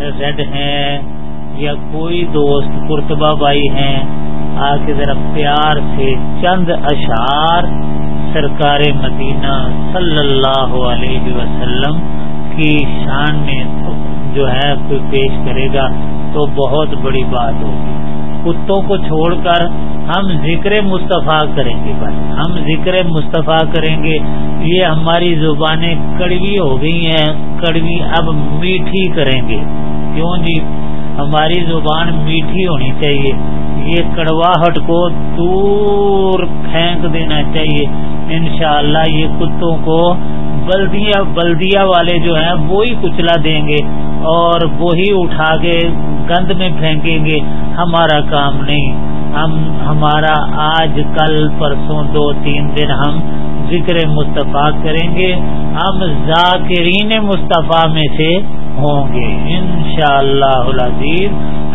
Red ہیں یا کوئی دوست کرتبہ بھائی ہیں آ کے ذرا پیار سے چند اشعار سرکار مدینہ صلی اللہ علیہ وسلم کی شان میں جو ہے کوئی پیش کرے گا تو بہت بڑی بات ہوگی۔ کتوں کو چھوڑ کر ہم ذکر مصطفیٰ کریں گے بھائی ہم ذکر مصطفیٰ کریں گے یہ ہماری زبانیں کڑوی ہو گئی ہیں، کڑوی اب میٹھی کریں گے۔ کیوں جی؟ ہماری زبان میٹھی ہونی چاہیے۔ یہ کڑواہٹ کو دور پھینک دینا چاہیے۔ انشاءاللہ یہ کتوں کو بلدیا بلدیا والے جو ہیں، وہی کچلا دیں گے اور وہی اٹھا کے گند میں پھینکیں گے۔ ہمارا کام نہیں۔ ہم ہمارا آج کل پرسوں دو تین دن ہم ذکر مصطفیٰ کریں گے، ہم ذاکرین مصطفیٰ میں سے ہوں گے۔ ان شاء اللہ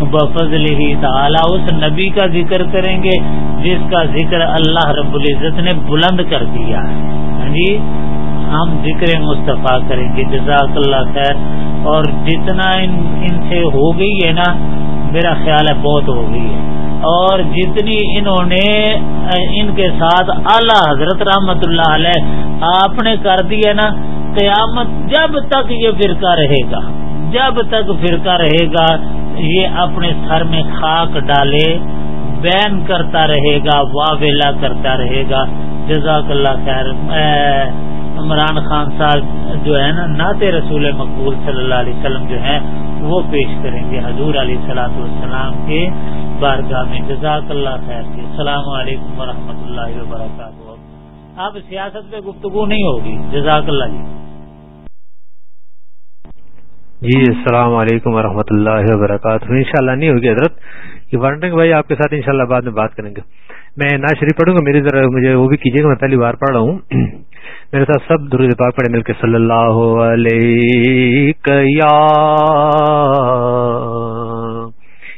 بفضل ہی تعالی اس نبی کا ذکر کریں گے جس کا ذکر اللہ رب العزت نے بلند کر دیا ہے۔ ہاں جی ہم ذکر مصطفیٰ کریں گے۔ جزاک اللہ خیر۔ اور جتنا ان ان سے ہو گئی ہے نا، میرا خیال ہے بہت ہو گئی ہے۔ اور جتنی انہوں نے ان کے ساتھ اعلی حضرت رحمت اللہ علیہ آپ نے کر دی ہے نا، قیامت جب تک یہ فرقہ رہے گا، جب تک فرقہ رہے گا، یہ اپنے سر میں خاک ڈالے، بین کرتا رہے گا، واویلا کرتا رہے گا۔ جزاک اللہ خیر عمران خان صاحب جو ہے نا، نعت رسول مقبول صلی اللہ علیہ وسلم جو ہے وہ پیش کریں گے حضور علیہ سلاۃ والسلام کے بارگاہ میں جزاک اللہ خیر کے السلام علیکم ورحمۃ اللہ وبرکاتہ۔ اب سیاست پہ گفتگو نہیں ہوگی۔ جزاک اللہ جی۔ جی السلام علیکم ورحمۃ اللہ وبرکاتہ۔ ان شاء اللہ نہیں ہوگی حضرت۔ یہ وارننگ بھائی آپ کے ساتھ انشاءاللہ بعد میں بات کریں گے۔ میں نا شریف پڑھوں گا میری ذرا مجھے وہ بھی کیجیے گا، میں پہلی بار پڑھ رہا ہوں۔ میرے ساتھ سب درود پاک پڑھے مل کے۔ صلی اللہ علیہ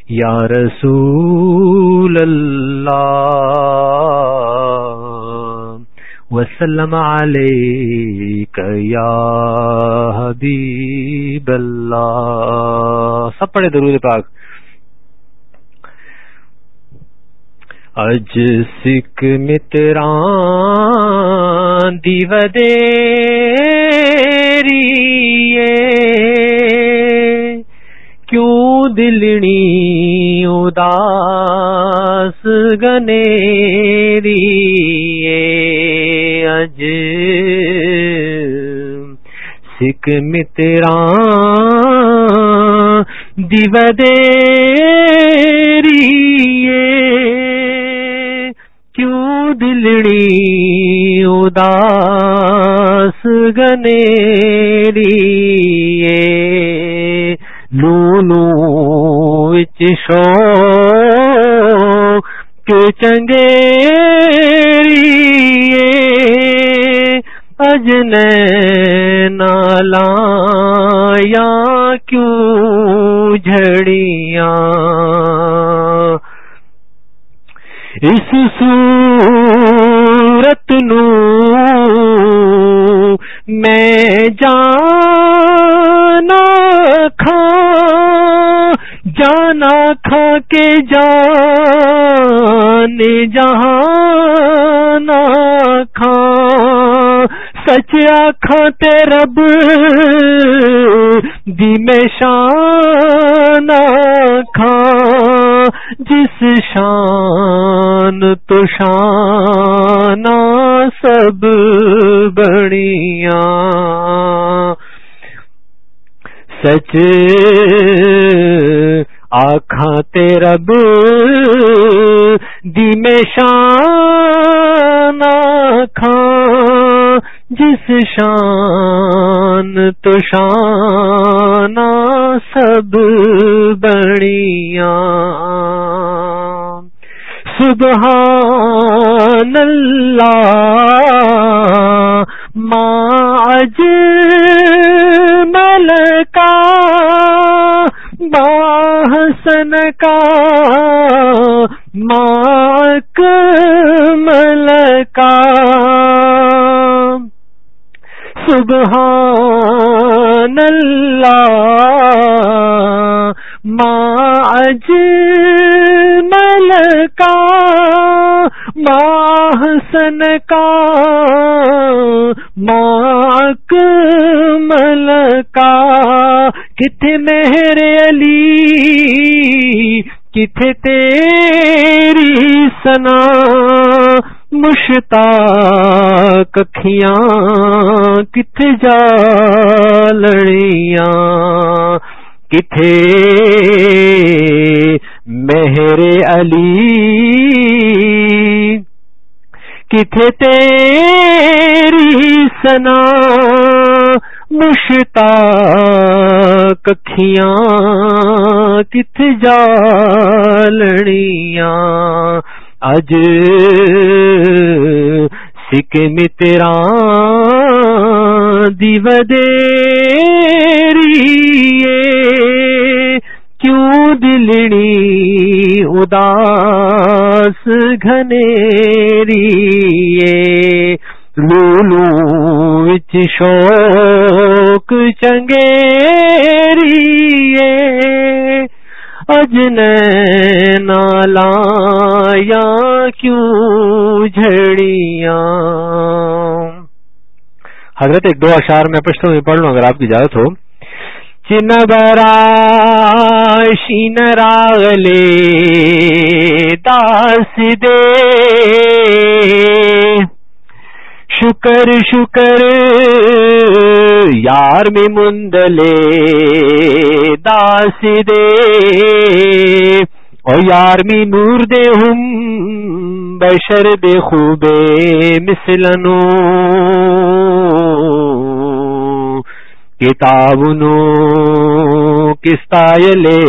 یا رسول اللہ، وسلم علیک یا حبیب اللہ۔ سب پڑھے درود پاک۔ اج سکھ متران دیو دیری کیوں دلنی اداس گنیری اج؟ سکھ متران دیو دیری کیوں دلڑی اداس گنیری لو شو کے چنگیری اجن نالا یا کیوں جھڑیاں اس صورت نو میں جانا کھا جانا کھا کے جان جہاں کھا سچ آخ رب دی میں شان کھا جس شان تو شان سب بڑیاں۔ سچ آخا تیرب دی میں شان جس شان تو شان سب بڑیاں۔ سبحان اللہ ماج ملکا باہسن کا ماک ملکا سبحان اللہ ماج مل کا ماحسن کا ماک مل کا کتنے میرے علی کتنے تیری سنا مشتا ککھیاں کتنے جا لڑیاں، کتھے مہر علی، کتھے تیری سنا مشتا ککھیاں کت جا لڑیاں اج سکھ مترا دیو کیوں دلڑی اداس گھنیری لولو وچ شوق چنگیری اجن یا کیوں جھڑیاں؟ حضرت، ایک دو اشار میں پشتوں میں پڑھ لوں اگر آپ کی اجازت ہو۔ چن برا، شین راغلے داس دے۔ شکر شکر، یار میں مندلے داس دے او یار می نور دے ہم بشر دے خوبے مثلنو۔ کتاب نو کستائلے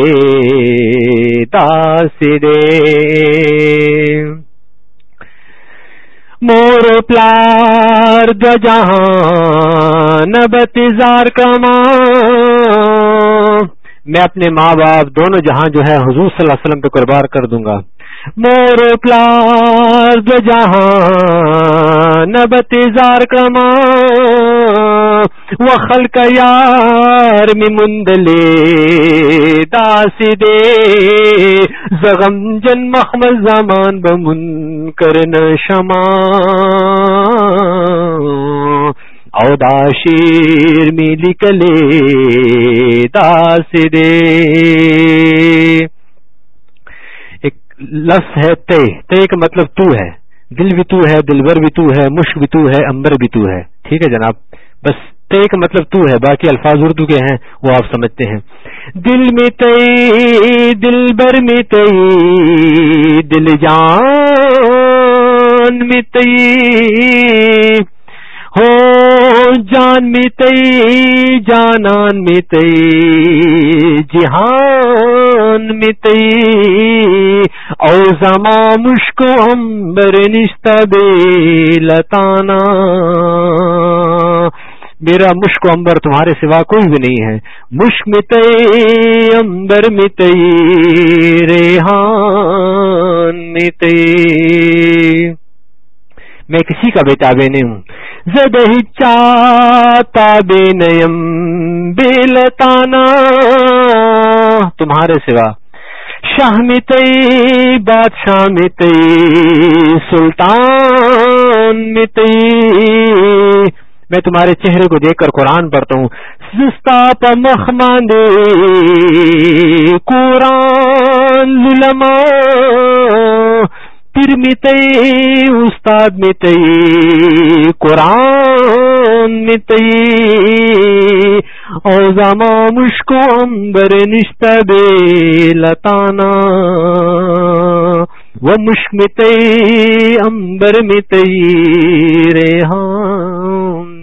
مور پلار جہاں بتزار کما۔ میں اپنے ماں باپ دونوں جہاں جو ہے حضور صلی اللہ علیہ وسلم پہ قربار کر دوں گا۔ مور پلار جہاں بتزار کما وہ خلق یار می مندلے داس دے۔ زغم جن محمد زمان بمن کرن شما او شیر می لکلے داس دے۔ ایک لفظ ہے تے تے کا مطلب تو ہے۔ دل بھی تو ہے دلبر بھی تو ہے، مشک بھی تو ہے، امبر بھی تو ہے۔ ٹھیک ہے جناب؟ بس تے کا مطلب تو ہے، باقی الفاظ اردو کے ہیں، وہ آپ سمجھتے ہیں۔ دل میں تئی دل بر میں تئی دل جان میں تئی ہو جان میں جانان میں جہان میں او زما مشکو امبر نشتہ بے لتانا۔ میرا مشک و امبر تمہارے سوا کوئی بھی نہیں ہے۔ مشک مت امبر مت ریحان مت میں کسی کا بیٹا بے نہیں ہوں۔ چاہتا بے نیم، بے لتانا۔ تمہارے سوا۔ شاہ متئی بادشاہ متئی سلطان متئی میں تمہارے چہرے کو دیکھ کر قرآن پڑھتا ہوں۔ سستا مخماندے قرآن لما پھر متئی استاد متئی قرآن متئی اوزاما مشکو امبر نشتہ بے لتانا وہ مشک متئی امبر متئی ریحان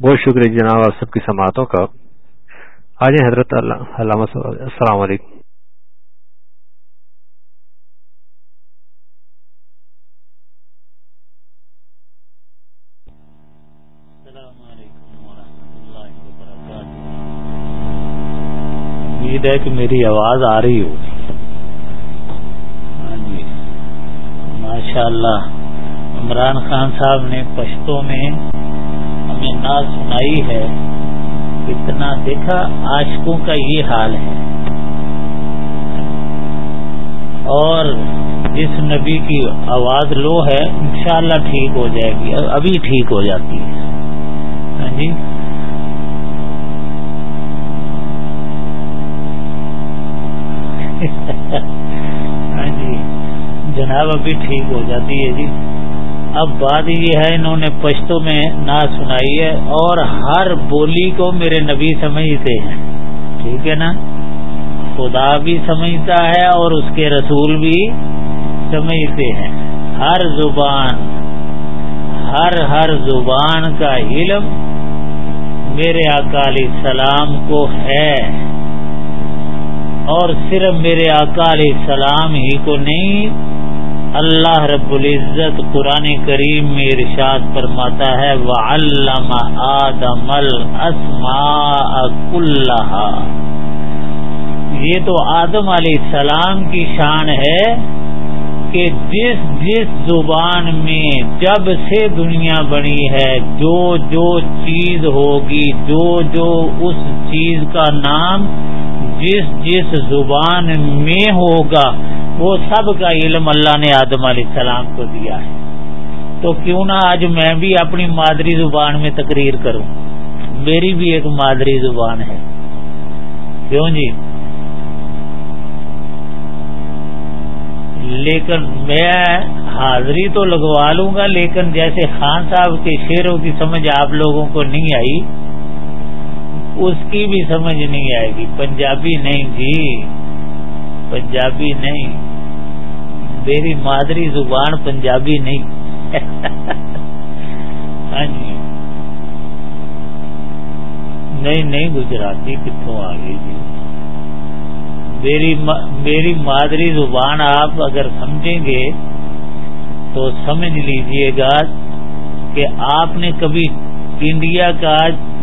بہت شکریہ جناب آپ سب کی سماعتوں کا۔ آج حضرت علامہ السلام علیکم۔ امید ہے کہ میری آواز آ رہی ہو۔ ہاں جی۔ ماشاء اللہ عمران خان صاحب نے پشتوں میں ہمیں نعت سنائی ہے، اتنا دیکھا عاشقوں کا یہ حال ہے۔ اور جس نبی کی آواز لو ہے، انشاءاللہ ٹھیک ہو جائے گی۔ ابھی ٹھیک ہو جاتی ہے۔ ہاں جی۔ ہاں جی جناب ابھی ٹھیک ہو جاتی ہے جی۔ اب بات یہ ہے، انہوں نے پشتوں میں نہ سنائی ہے اور ہر بولی کو میرے نبی سمجھتے ہیں۔ ٹھیک ہے نا؟ خدا بھی سمجھتا ہے اور اس کے رسول بھی سمجھتے ہیں۔ ہر زبان، ہر ہر زبان کا علم میرے اکالی سلام کو ہے۔ اور صرف میرے اکالی سلام ہی کو نہیں، اللہ رب العزت قرآن کریم میں ارشاد فرماتا ہے، وَعَلَّمَ آدَمَ الْأَسْمَاءَ كُلَّهَا۔ یہ تو آدم علیہ السلام کی شان ہے کہ جس جس زبان میں جب سے دنیا بنی ہے، جو جو چیز ہوگی، جو جو اس چیز کا نام جس جس زبان میں ہوگا، وہ سب کا علم اللہ نے آدم علیہ السلام کو دیا ہے۔ تو کیوں نہ آج میں بھی اپنی مادری زبان میں تقریر کروں؟ میری بھی ایک مادری زبان ہے۔ کیوں جی؟ لیکن میں حاضری تو لگوا لوں گا، لیکن جیسے خان صاحب کے شیروں کی سمجھ آپ لوگوں کو نہیں آئی اس کی بھی سمجھ نہیں آئے گی۔ پنجابی نہیں جی۔ پنجابی نہیں۔ میری مادری زبان پنجابی نہیں۔ ہاں جی۔ نہیں نہیں گجراتی کتوں آ گئی جی۔ میری میری مادری زبان آپ اگر سمجھیں گے تو سمجھ لیجیے گا کہ آپ نے کبھی انڈیا کا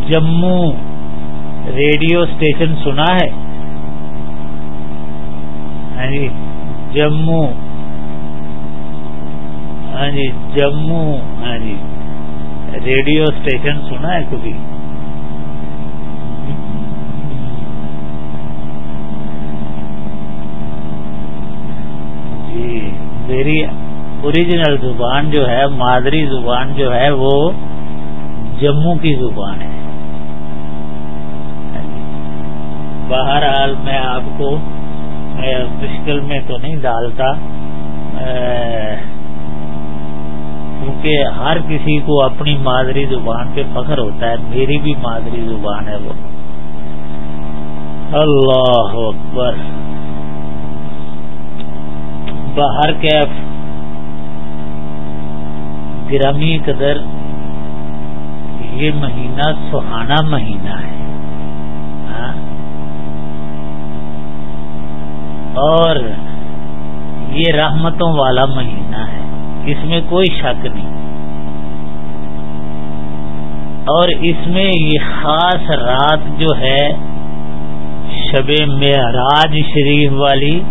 جموں ریڈیو اسٹیشن سنا ہے۔ ہاں جی جموں۔ ہاں جی جموں۔ ہاں جی ریڈیو اسٹیشن سنا ہے کبھی۔ جی میری اوریجنل زبان جو ہے، مادری زبان جو ہے، وہ جموں کی زبان ہے۔ بہرحال میں آپ کو مشکل میں تو نہیں ڈالتا کیونکہ ہر کسی کو اپنی مادری زبان پہ فخر ہوتا ہے، میری بھی مادری زبان ہے وہ۔ اللہ اکبر۔ باہر کیف۔ گرامی قدر یہ مہینہ سہانا مہینہ ہے۔ ہاں؟ اور یہ رحمتوں والا مہینہ ہے، اس میں کوئی شک نہیں۔ اور اس میں یہ خاص رات جو ہے، شب معراج شریف والی،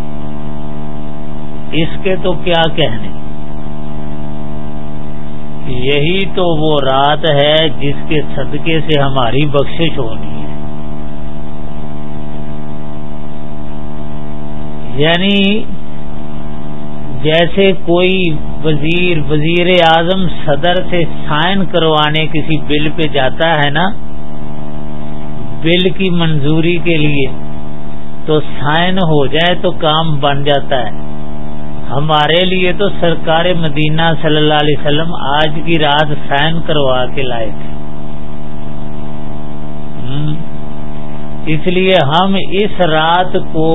اس کے تو کیا کہنے؟ یہی تو وہ رات ہے جس کے صدقے سے ہماری بخشش ہونی ہے یعنی جیسے کوئی وزیر وزیر اعظم صدر سے سائن کروانے کسی بل پہ جاتا ہے نا، بل کی منظوری کے لیے تو سائن ہو جائے تو کام بن جاتا ہے۔ ہمارے لیے تو سرکار مدینہ صلی اللہ علیہ وسلم آج کی رات سائن کروا کے لائے تھے۔ اس لیے ہم اس رات کو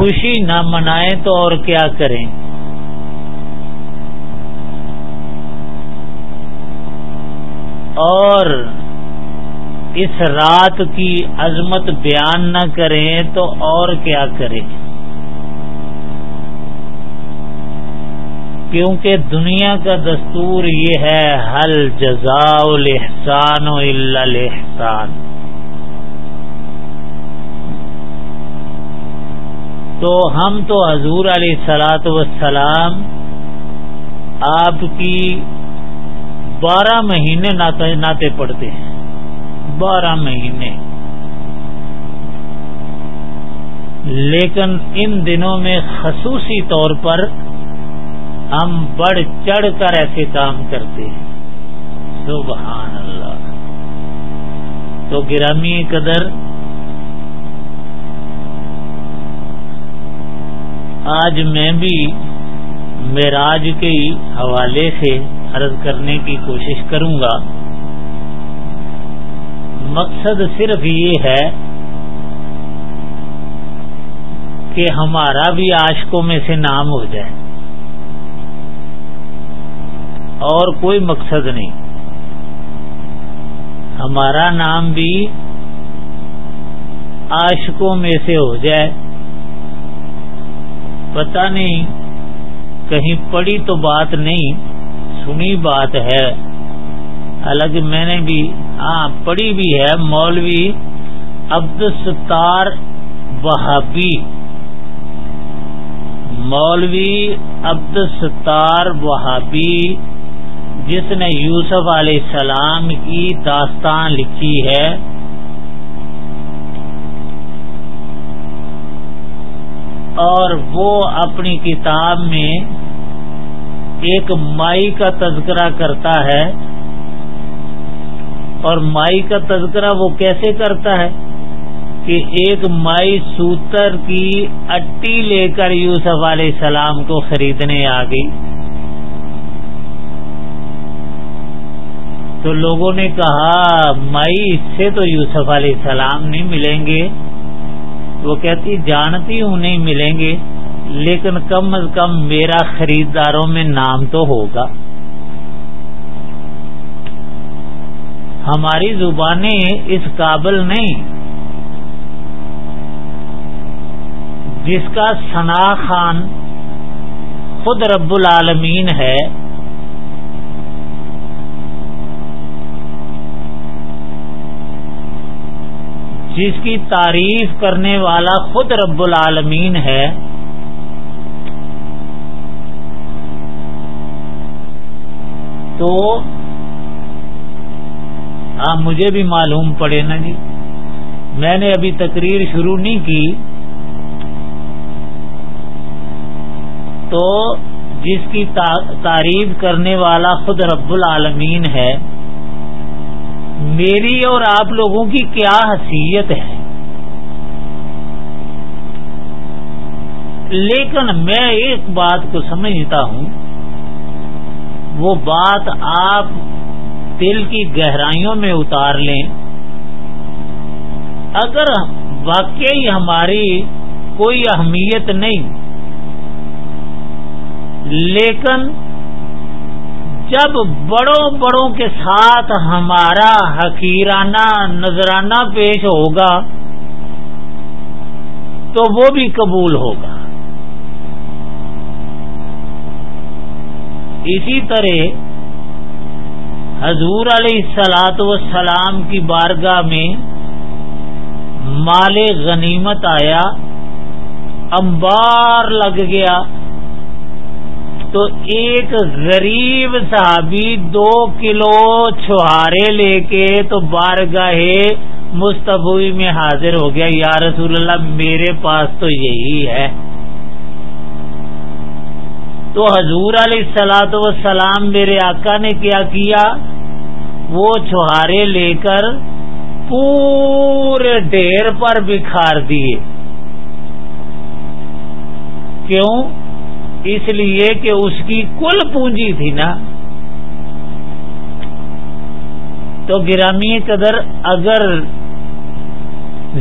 خوشی نہ منائیں تو اور کیا کریں؟ اور اس رات کی عظمت بیان نہ کریں تو اور کیا کریں؟ کیونکہ دنیا کا دستور یہ ہے حل جزا الحسان و الحسان تو ہم تو حضور علیہ سلاۃ وسلام آپ کی بارہ مہینے ناطے پڑتے ہیں۔ بارہ مہینے۔ لیکن ان دنوں میں خصوصی طور پر ہم بڑھ چڑھ کر ایسے کام کرتے ہیں۔ سبحان اللہ۔ تو گرامی قدر آج میں بھی معراج کے حوالے سے عرض کرنے کی کوشش کروں گا۔ مقصد صرف یہ ہے کہ ہمارا بھی عاشقوں میں سے نام ہو جائے۔ اور کوئی مقصد نہیں۔ ہمارا نام بھی عاشقوں میں سے ہو جائے۔ پتہ نہیں، کہیں پڑی تو بات نہیں، سنی بات ہے۔ الگ میں نے بھی ہاں پڑھی بھی ہے، مولوی عبد ستار مولوی عبد ستار وہابی، جس نے یوسف علیہ السلام کی داستان لکھی ہے۔ اور وہ اپنی کتاب میں ایک مائی کا تذکرہ کرتا ہے اور مائی کا تذکرہ وہ کیسے کرتا ہے کہ ایک مائی سوتر کی اٹی لے کر یوسف علیہ السلام کو خریدنے آ گئی۔ تو لوگوں نے کہا، مائی اس سے تو یوسف علیہ السلام نہیں ملیں گے۔ وہ کہتی، جانتی ہوں نہیں ملیں گے، لیکن کم از کم میرا خریداروں میں نام تو ہوگا۔ ہماری زبانیں اس قابل نہیں۔ جس کا ثنا خان خود رب العالمین ہے جس کی تعریف کرنے والا خود رب العالمین ہے۔ تو آپ مجھے بھی معلوم پڑے نا جی۔ میں نے ابھی تقریر شروع نہیں کی۔ تو جس کی تعریف کرنے والا خود رب العالمین ہے۔ میری اور آپ لوگوں کی کیا حیثیت ہے؟ لیکن میں ایک بات کو سمجھتا ہوں، وہ بات آپ دل کی گہرائیوں میں اتار لیں۔ اگر واقعی ہماری کوئی اہمیت نہیں، لیکن جب بڑوں بڑوں کے ساتھ ہمارا حقیرانہ نذرانہ پیش ہوگا تو وہ بھی قبول ہوگا۔ اسی طرح حضور علیہ سلاد وسلام کی بارگاہ میں مال غنیمت آیا امبار لگ گیا۔ تو ایک غریب صحابی دو کلو چھوارے لے کے تو بارگاہ مستفی میں حاضر ہو گیا۔ یا رسول اللہ، میرے پاس تو یہی ہے۔ تو حضور علیہ السلاۃ وسلام میرے آقا نے کیا کیا؟ وہ چھوارے لے کر پورے ڈیر پر بکھار دیے۔ کیوں؟ اس لیے کہ اس کی کل پونجی تھی نا تو گرامی قدر اگر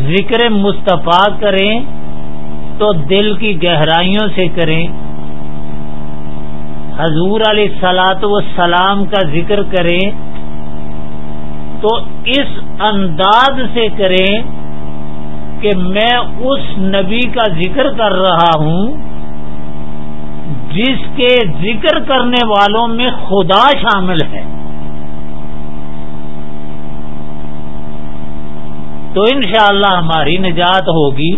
ذکر مصطفیٰ کریں تو دل کی گہرائیوں سے کریں حضور علیہ سلاط و سلام کا ذکر کریں تو اس انداز سے کریں کہ میں اس نبی کا ذکر کر رہا ہوں جس کے ذکر کرنے والوں میں خدا شامل ہے۔ تو انشاءاللہ اللہ ہماری نجات ہوگی۔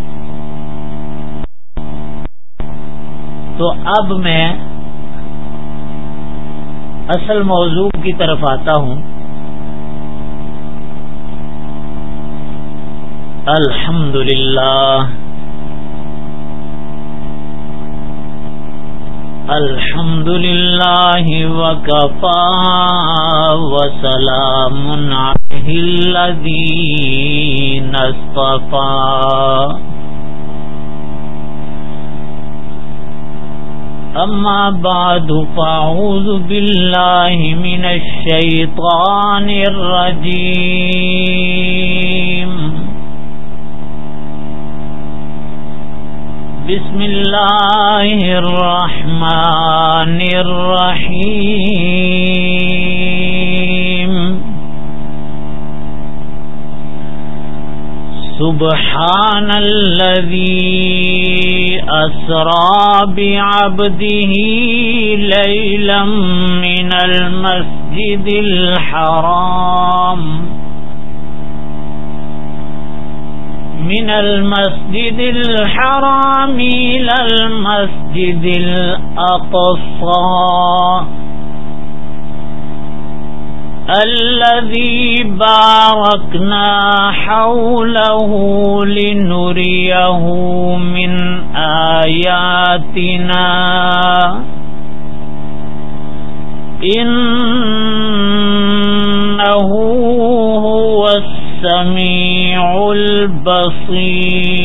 تو اب میں اصل موضوع کی طرف آتا ہوں۔ الحمد للہ الحمد للہ وکفا وسلام الذین اصطفى أما بعد فأعوذ بالله من الشيطان الرجيم بسم الله الرحمن الرحيم. سبحان الذي أسرى بعبده ليلا من المسجد الحرام. من المسجد الحرام إلى المسجد الأقصى. الذي باركنا حوله لنريه من آياتنا. إنه هو السميع البصير.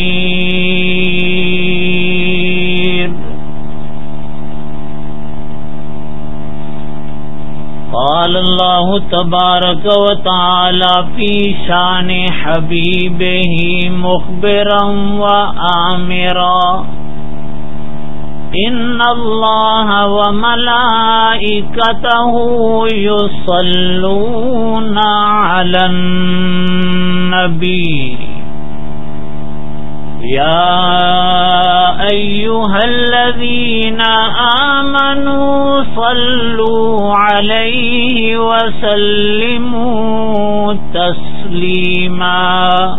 قال الله تبارك وتعالى في شان حبيبه مخبرا وآمرا إن الله وملائكته يصلون على النبي. يا أيها الذين آمنوا صلوا عليه وسلموا تسليما.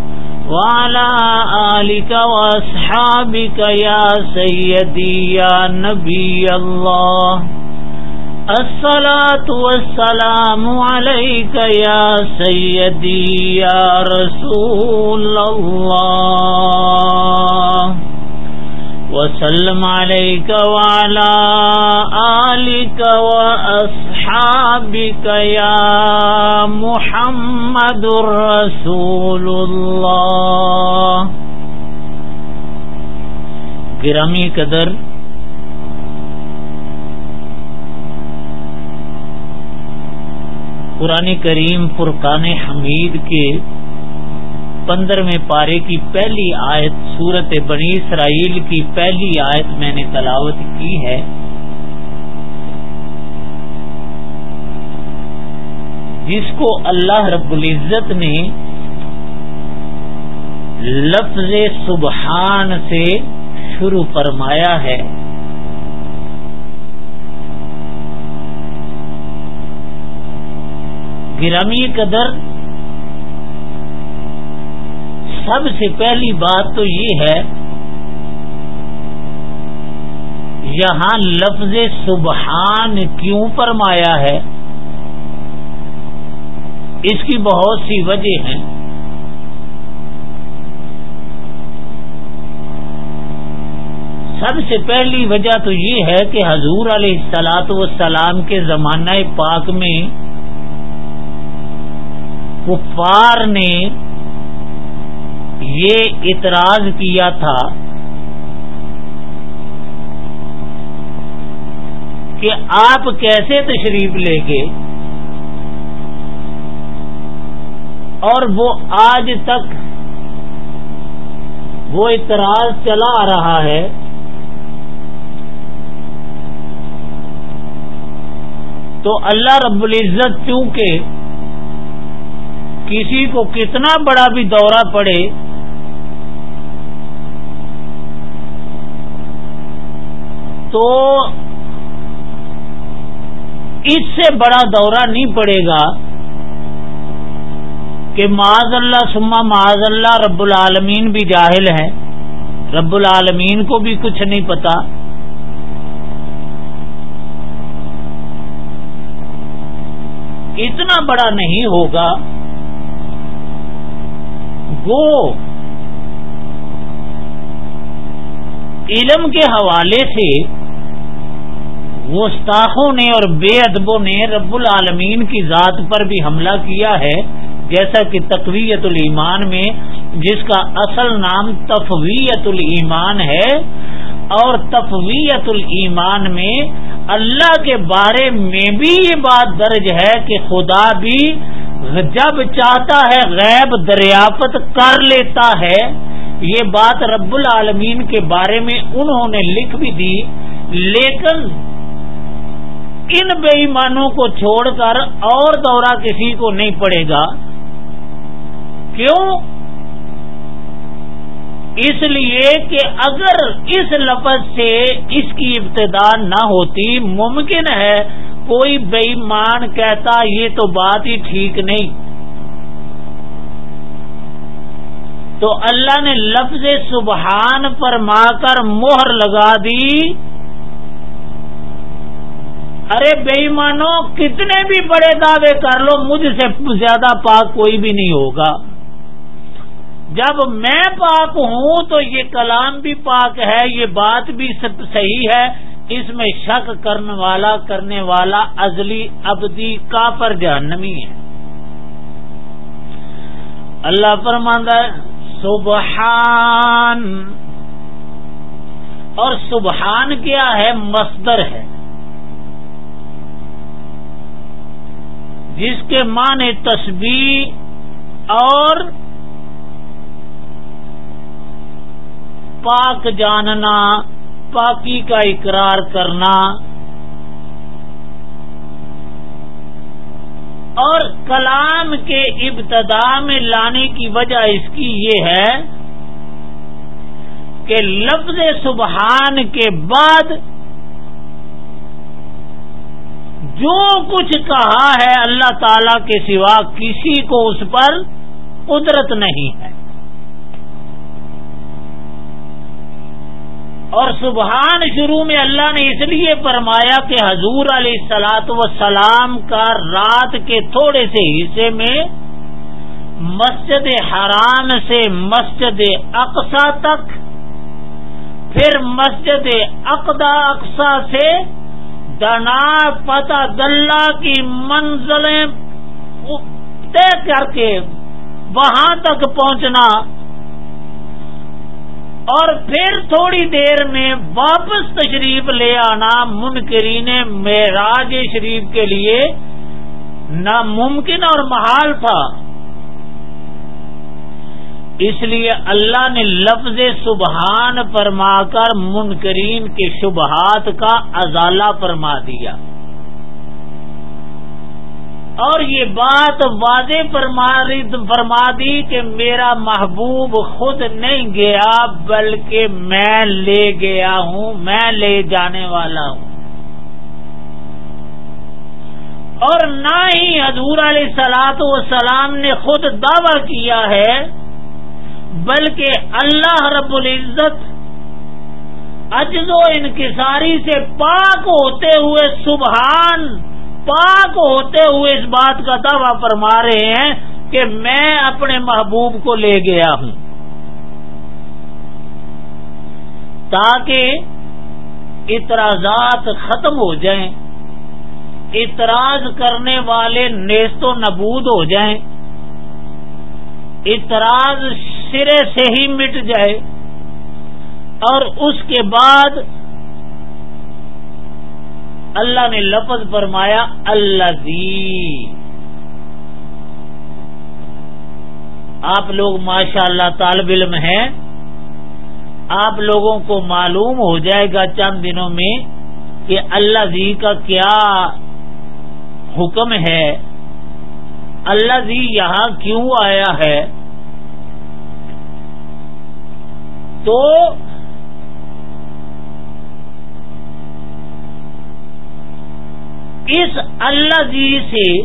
وعلى آلك وأصحابك يا سيدي يا نبي الله. الصلاة والسلام عليك يا سيدي يا رسول الله. وسلم عليك وعلى آلك وأصحابك يا محمد رسول الله. گرامی قدر قرآن کریم فرقان حمید کے پندرہویں پارے کی پہلی آیت، سورت بنی اسرائیل کی پہلی آیت میں نے تلاوت کی ہے۔ جس کو اللہ رب العزت نے لفظ سبحان سے شروع فرمایا ہے۔ گرامی قدر سب سے پہلی بات تو یہ ہے، یہاں لفظ سبحان کیوں فرمایا ہے؟ اس کی بہت سی وجہ ہیں۔ سب سے پہلی وجہ تو یہ ہے کہ حضور علیہ السلاط والسلام کے زمانہ پاک میں کفار نے یہ اعتراض کیا تھا کہ آپ کیسے تشریف لے کے اور وہ آج تک وہ اعتراض چلا آ رہا ہے تو اللہ رب العزت چونکہ کسی کو کتنا بڑا بھی دورہ پڑے تو اس سے بڑا دورہ نہیں پڑے گا کہ معاذ اللہ سما معاذ اللہ رب العالمین بھی جاہل ہے رب العالمین کو بھی کچھ نہیں پتا۔ اتنا بڑا نہیں ہوگا۔ وہ علم کے حوالے سے گستاخوں نے اور بے ادبوں نے رب العالمین کی ذات پر بھی حملہ کیا ہے، جیسا کہ تقویت الایمان میں، جس کا اصل نام تفویت الایمان ہے۔ اور تفویت الایمان میں اللہ کے بارے میں بھی یہ بات درج ہے کہ خدا بھی جب چاہتا ہے غیب دریافت کر لیتا ہے۔ یہ بات رب العالمین کے بارے میں انہوں نے لکھ بھی دی، لیکن ان بے ایمانوں کو چھوڑ کر اور دورہ کسی کو نہیں پڑے گا۔ کیوں؟ اس لیے کہ اگر اس لفظ سے اس کی ابتدا نہ ہوتی، ممکن ہے کوئی بےمان کہتا یہ تو بات ہی ٹھیک نہیں۔ تو اللہ نے لفظ سبحان پر ما کر مہر لگا دی۔ ارے بےمانو کتنے بھی بڑے دعوے کر لو، مجھ سے زیادہ پاک کوئی بھی نہیں ہوگا۔ جب میں پاک ہوں تو یہ کلام بھی پاک ہے، یہ بات بھی صحیح ہے۔ اس میں شک کرنے والا کرنے والا ازلی، ابدی، کافر، جہنمی ہے۔ اللہ فرماندہ سبحان۔ اور سبحان کیا ہے؟ مصدر ہے۔ جس کے معنی تسبیح اور پاک جاننا، پاکی کا اقرار کرنا اور کلام کے ابتدا میں لانے کی وجہ اس کی یہ ہے کہ لفظ سبحان کے بعد جو کچھ کہا ہے اللہ تعالی کے سوا کسی کو اس پر قدرت نہیں ہے۔ اور سبحان شروع میں اللہ نے اس لیے فرمایا کہ حضور علیہ سلاط و سلام کا رات کے تھوڑے سے حصے میں مسجد حرام سے مسجد اقسا تک، پھر مسجد اقدا اقسا سے دنا پتا دلہ کی منزلیں طے کر کے وہاں تک پہنچنا اور پھر تھوڑی دیر میں واپس تشریف لے آنا منکرین معراج شریف کے لیے ناممکن اور محال تھا۔ اس لیے اللہ نے لفظ سبحان فرما کر منکرین کے شبہات کا ازالہ فرما دیا۔ اور یہ بات واضح فرما دی کہ میرا محبوب خود نہیں گیا، بلکہ میں لے گیا ہوں، میں لے جانے والا ہوں۔ اور نہ ہی حضور علیہ سلاط و سلام نے خود دعوی کیا ہے بلکہ اللہ رب العزت اجز و انکساری سے پاک ہوتے ہوئے سبحان، پاک ہوتے ہوئے اس بات کا دعوی فرما رہے ہیں کہ میں اپنے محبوب کو لے گیا ہوں۔ تاکہ اعتراضات ختم ہو جائیں، اعتراض کرنے والے نیست و نبود ہو جائیں۔ اعتراض سرے سے ہی مٹ جائے اور اس کے بعد اللہ نے لفظ فرمایا اللہ دی آپ لوگ ماشاء اللہ طالب علم ہیں۔ آپ لوگوں کو معلوم ہو جائے گا چند دنوں میں کہ اللہ زی کا کیا حکم ہے۔ اللہ جی یہاں کیوں آیا ہے؟ تو اس اللہ جی سے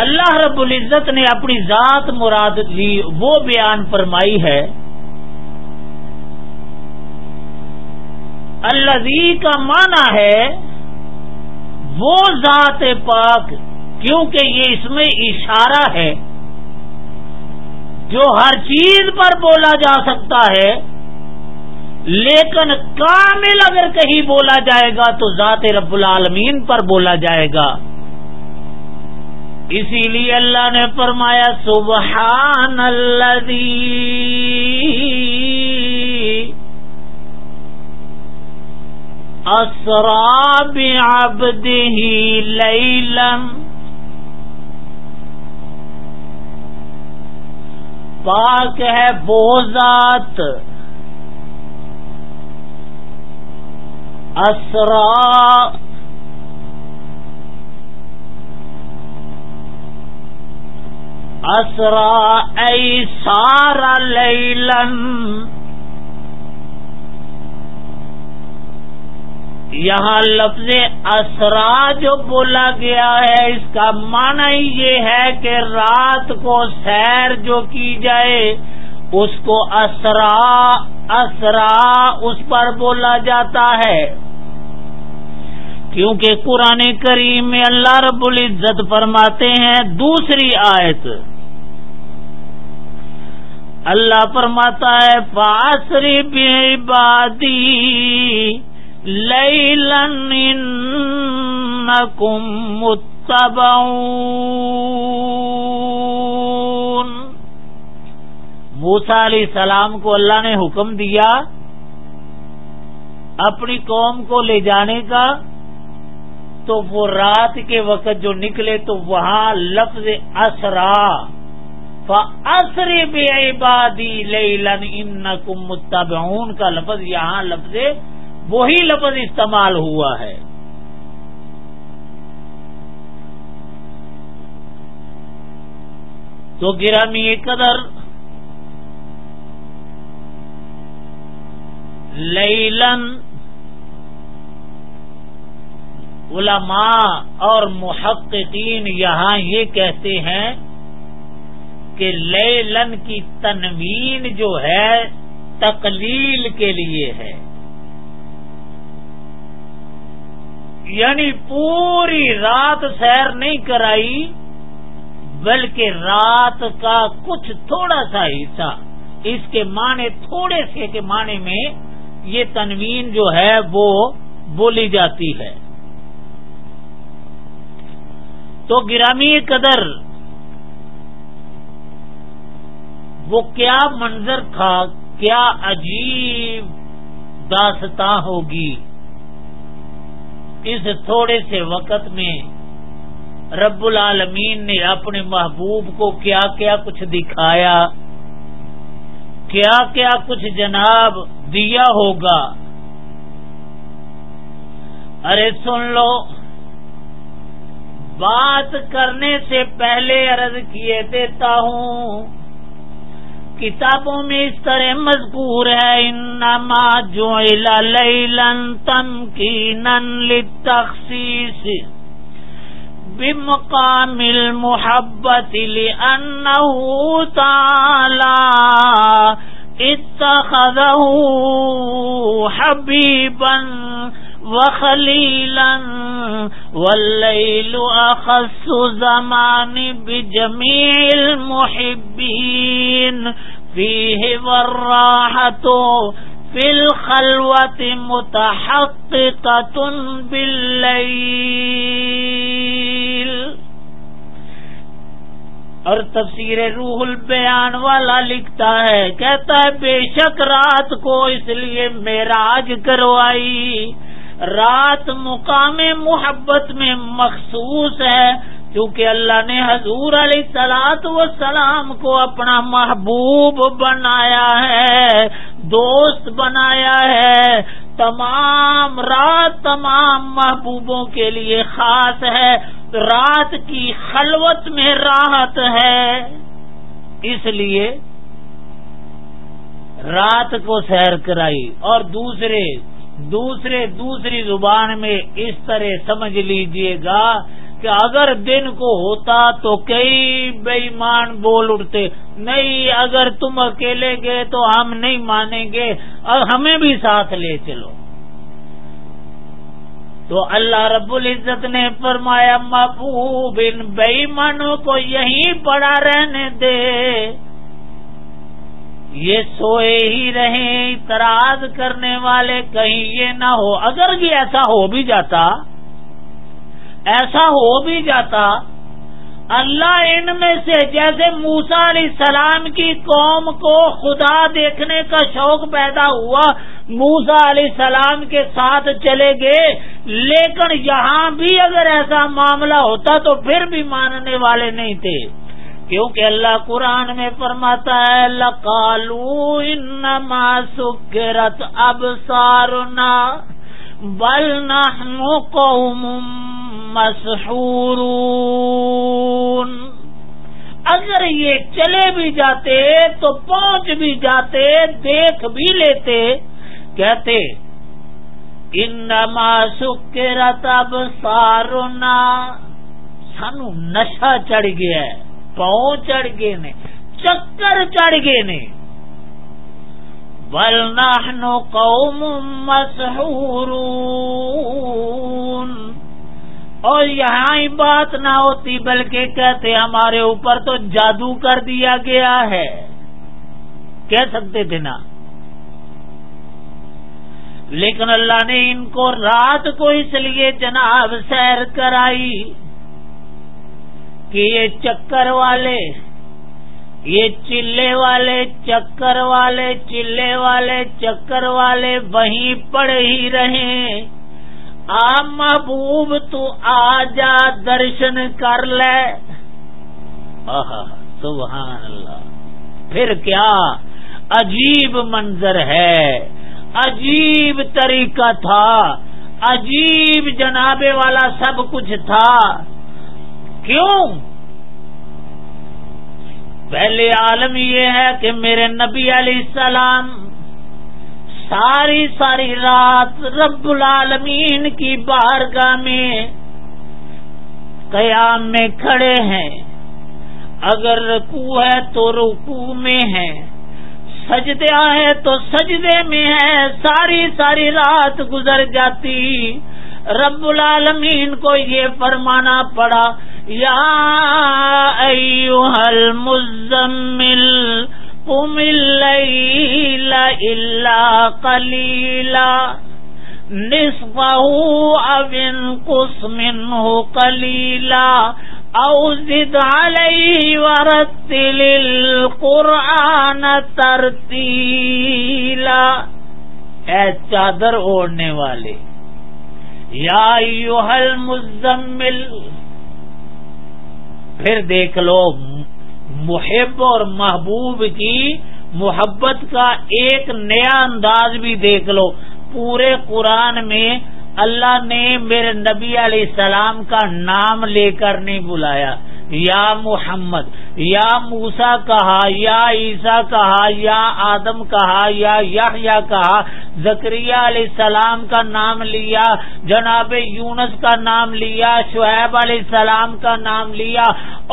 اللہ رب العزت نے اپنی ذات مراد لی، وہ بیان فرمائی ہے اللہ کا معنی ہے وہ ذات پاک، کیونکہ یہ اس میں اشارہ ہے۔ جو ہر چیز پر بولا جا سکتا ہے، لیکن کامل اگر کہیں بولا جائے گا تو ذات رب العالمین پر بولا جائے گا۔ اسی لیے اللہ نے فرمایا، سبحان اللہ اسراب ابد ہی لیلم پاک ہے بوزات اسرا اسرا ای سارا لیلن یہاں لفظ اسرا جو بولا گیا ہے، اس کا معنی یہ ہے کہ رات کو سیر جو کی جائے، اس کو اسرا اسرا اس پر بولا جاتا ہے۔ کیونکہ قرآن کریم میں اللہ رب العزت فرماتے ہیں، دوسری آیت۔ اللہ فرماتا ہے فاسری بادی لن کم موسا علیہ السلام کو اللہ نے حکم دیا اپنی قوم کو لے جانے کا، تو وہ رات کے وقت جو نکلے تو وہاں لفظ اسرا فسری بے عبادی لن ان کا لفظ، یہاں لفظ وہی لفظ استعمال ہوا ہے۔ تو گرامی قدر لیلن علماء اور محققین یہاں یہ کہتے ہیں کہ لیلن کی تنوین جو ہے تقلیل کے لیے ہے۔ یعنی پوری رات سیر نہیں کرائی، بلکہ رات کا کچھ تھوڑا سا حصہ۔ اس کے معنی تھوڑے سے کے معنی میں یہ تنوین جو ہے وہ بولی جاتی ہے۔ تو گرامی قدر وہ کیا منظر تھا، کیا عجیب داستان ہوگی۔ اس تھوڑے سے وقت میں رب العالمین نے اپنے محبوب کو کیا کیا کچھ دکھایا، کیا کیا کچھ جناب دیا ہوگا۔ ارے سن لو، بات کرنے سے پہلے عرض کیے دیتا ہوں کتابوں میں اس طرح مذکور ہے، انما جو لیلن تمکینن للتخصیص بمقام المحبت لأنه تعالى اتخذه حبيبا وخليلا والليل أخص زمان بجميع المحبين فيه والراحة في الخلوة متحققة بالليل اور تفسیر روح البیان والا لکھتا ہے، کہتا ہے، بے شک رات کو اس لیے میراج کروائی۔ رات مقام محبت میں مخصوص ہے، کیونکہ اللہ نے حضور علیہ سلاد و سلام کو اپنا محبوب بنایا ہے، دوست بنایا ہے۔ تمام رات تمام محبوبوں کے لیے خاص ہے۔ رات کی خلوت میں راحت ہے۔ اس لیے رات کو سیر کرائی اور دوسرے دوسرے دوسری زبان میں اس طرح سمجھ لیجیے گا کہ اگر دن کو ہوتا تو کئی بےمان بول اٹھتے۔ نہیں، اگر تم اکیلے گئے تو ہم نہیں مانیں گے اور ہمیں بھی ساتھ لے چلو۔ تو اللہ رب العزت نے فرمایا، محبوب ان بےمانوں کو یہیں پڑا رہنے دے۔ یہ سوئے ہی رہے اعتراض کرنے والے کہیں یہ نہ ہو۔ اگر یہ ایسا ہو بھی جاتا، ایسا ہو بھی جاتا، اللہ ان میں سے جیسے موسا علیہ السلام کی قوم کو خدا دیکھنے کا شوق پیدا ہوا موسا علیہ السلام کے ساتھ چلے گئے۔ لیکن یہاں بھی اگر ایسا معاملہ ہوتا تو پھر بھی ماننے والے نہیں تھے۔ کیونکہ اللہ قرآن میں فرماتا ہے لکالو انما سکرت اب سارنا بل نحن قوم مسحورون۔ اگر یہ چلے بھی جاتے، تو پہنچ بھی جاتے، دیکھ بھی لیتے، کہتے، انما سکرت اب سارنا سانو نشہ چڑھ گیا ہے۔ پاؤں چڑھ گئے نے، چکر چڑھ گئے نے۔ بل نحن قوم مسحورون۔ اور یہاں ہی بات نہ ہوتی، بلکہ کہتے ہمارے اوپر تو جادو کر دیا گیا ہے۔ کہہ سکتے تھے نا۔ لیکن اللہ نے ان کو رات کو اس لیے جناب سیر کرائی۔ کہ یہ چکر والے، یہ چلے والے چکر والے، چلے والے چکر والے وہیں پڑ ہی رہے۔ آ محبوب تو آ جا درشن کر لے۔ سبحان اللہ۔ پھر کیا؟ عجیب منظر ہے۔ عجیب طریقہ تھا۔ عجیب جنابے والا سب کچھ تھا۔ کیوں؟ پہلے عالم یہ ہے کہ میرے نبی علیہ السلام ساری ساری رات رب العالمین کی بارگاہ میں قیام میں کھڑے ہیں۔ اگر رکو ہے تو رکو میں ہے سجدے ہے تو سجدے میں ہے ساری ساری رات گزر جاتی، رب العالمین کو یہ فرمانا پڑا یا ایوہ المزمل، قم اللیل الا قلیلا نصفه او انقص منه قلیلا او زد علیہ ورتل القرآن ترتیلا اے چادر اوڑھنے والے، یا ایوہ المزمل پھر دیکھ لو، محب اور محبوب کی محبت کا ایک نیا انداز بھی دیکھ لو۔ پورے قرآن میں اللہ نے میرے نبی علیہ السلام کا نام لے کر نہیں بلایا۔ یا محمد، یا موسا کہا، یا عیسیٰ کہا، یا آدم کہا، یا یا کہا زکریہ علیہ السلام کا نام لیا، جناب یونس کا نام لیا، شعیب علیہ السلام کا نام لیا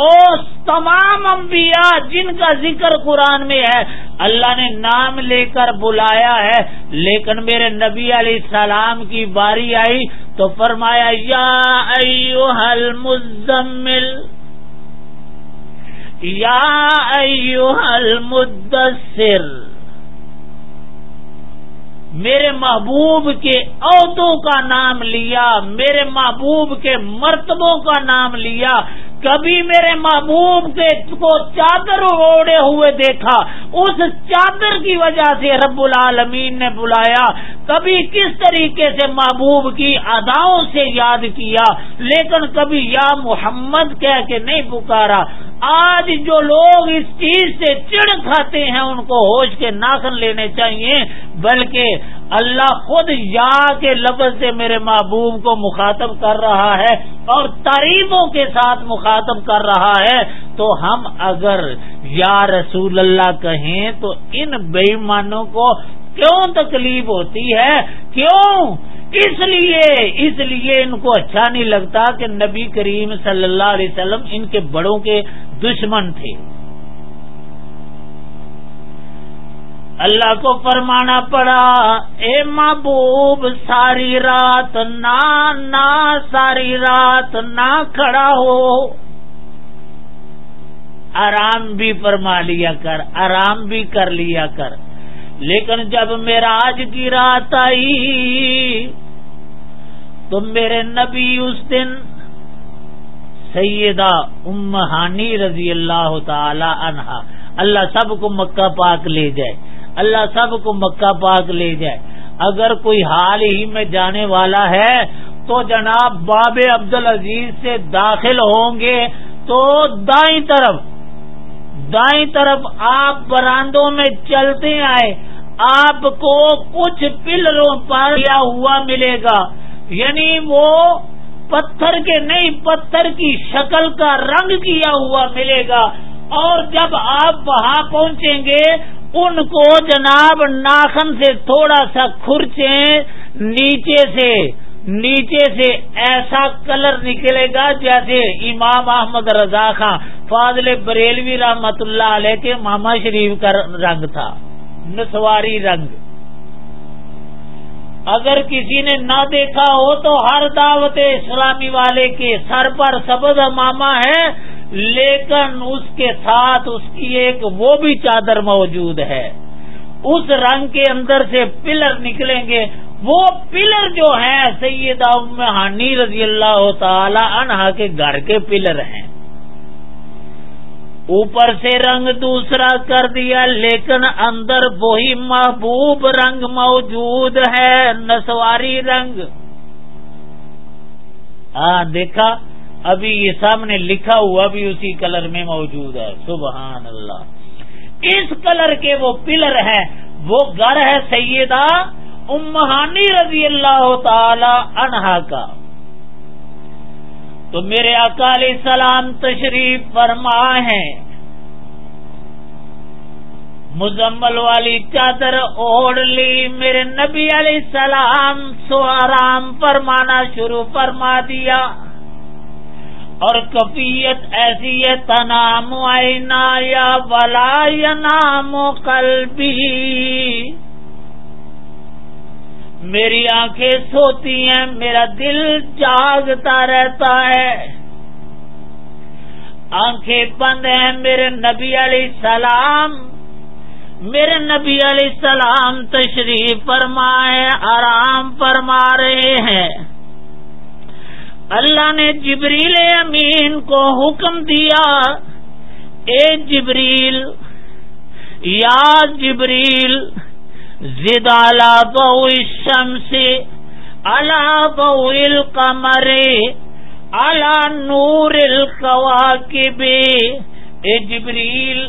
اور تمام انبیاء جن کا ذکر قرآن میں ہے، اللہ نے نام لے کر بلایا ہے، لیکن میرے نبی علیہ السلام کی باری آئی تو فرمایا، یا ایوہ المزمل یا ایوہ المدثر، میرے محبوب کے عہدوں کا نام لیا، میرے محبوب کے مرتبوں کا نام لیا کبھی میرے محبوب کے کو چادر اوڑے ہوئے دیکھا۔ اس چادر کی وجہ سے رب العالمین نے بلایا۔ کبھی کس طریقے سے محبوب کی اداؤں سے یاد کیا، لیکن کبھی یا محمد کہہ کے نہیں پکارا۔ آج جو لوگ اس چیز سے چڑ کھاتے ہیں، ان کو ہوش کے ناخن لینے چاہیے، بلکہ اللہ خود یا کے لفظ سے میرے محبوب کو مخاطب کر رہا ہے اور تعریفوں کے ساتھ مخاطب کر رہا ہے، تو ہم اگر یا رسول اللہ کہیں تو ان بےمانوں کو کیوں تکلیف ہوتی ہے؟ کیوں؟ اس لیے اس لیے ان کو اچھا نہیں لگتا کہ نبی کریم صلی اللہ علیہ وسلم ان کے بڑوں کے دشمن تھے۔ اللہ کو فرمانا پڑا، اے محبوب، ساری رات نہ نہ، ساری رات نہ کھڑا ہو۔ آرام بھی فرما لیا کر، آرام بھی کر لیا کر۔ لیکن جب میرا آج کی رات آئی، تو میرے نبی اس دن سیدہ امہانی رضی اللہ تعالی عنہا اللہ سب کو مکہ پاک لے جائے اللہ سب کو مکہ پاک لے جائے۔ اگر کوئی حال ہی میں جانے والا ہے، تو جناب باب عبد العزیز سے داخل ہوں گے۔ تو دائیں طرف دائیں طرف آپ براندوں میں چلتے آئے، آپ کو کچھ پلروں پر ہوا ملے گا۔ یعنی وہ پتھر کے نہیں، پتھر کی شکل کا رنگ کیا ہوا ملے گا۔ اور جب آپ وہاں پہنچیں گے ان کو جناب ناخن سے تھوڑا سا کھرچے نیچے سے نیچے سے ایسا کلر نکلے گا جیسے امام احمد رضا خان، فاضل بریلوی رحمت اللہ علیہ کے ماما شریف کا رنگ تھا، نسواری رنگ۔ اگر کسی نے نہ دیکھا ہو تو ہر دعوت اسلامی والے کے سر پر سبز ماما ہے لیکن اس کے ساتھ اس کی ایک وہ بھی چادر موجود ہے۔ اس رنگ کے اندر سے پلر نکلیں گے۔ وہ پلر جو ہیں سید ہانی رضی اللہ تعالی عنہا کے گھر کے پلر ہیں۔ اوپر سے رنگ دوسرا کر دیا، لیکن اندر وہی محبوب رنگ موجود ہے، نسواری رنگ۔ ہاں دیکھا۔ ابھی یہ سامنے لکھا ہوا بھی اسی کلر میں موجود ہے۔ سبحان اللہ۔ اس کلر کے وہ پلر ہے وہ گھر ہے سیدہ امہانی رضی اللہ تعالی عنہا کا۔ تو میرے اکال سلام تشریف فرما ہے مزمل والی چادر اوڑھ لی۔ میرے نبی علیہ السلام سو آرام فرمانا شروع فرما دیا۔ اور کفیت ایسی ہے، تنام آئینہ یا ولا یا نام قلبی۔ میری آنکھیں سوتی ہیں، میرا دل جاگتا رہتا ہے۔ آنکھیں بند ہیں، میرے نبی علیہ السلام۔ میرے نبی علیہ السلام تشریف فرمائے، آرام فرما رہے ہیں۔ اللہ نے جبریل امین کو حکم دیا، اے جبریل، یا جبریل، زد الا بو الشمس الا بو القمر الا نور الكواكب اے جبریل،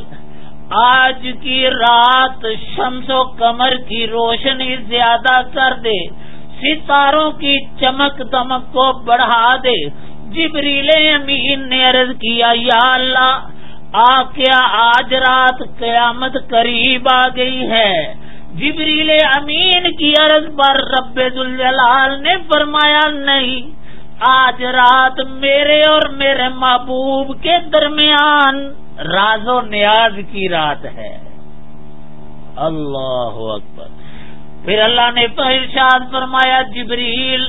آج کی رات شمس و کمر کی روشنی زیادہ کر دے۔ ستاروں کی چمک دمک کو بڑھا دے۔ جبریل امین نے عرض کیا، یا اللہ آ کیا آج رات قیامت قریب آ گئی ہے۔ جبریل امین کی عرض پر رب الجلال نے فرمایا، نہیں، آج رات میرے اور میرے محبوب کے درمیان راز و نیاز کی رات ہے۔ اللہ اکبر۔ پھر اللہ نے ارشاد فرمایا، جبریل،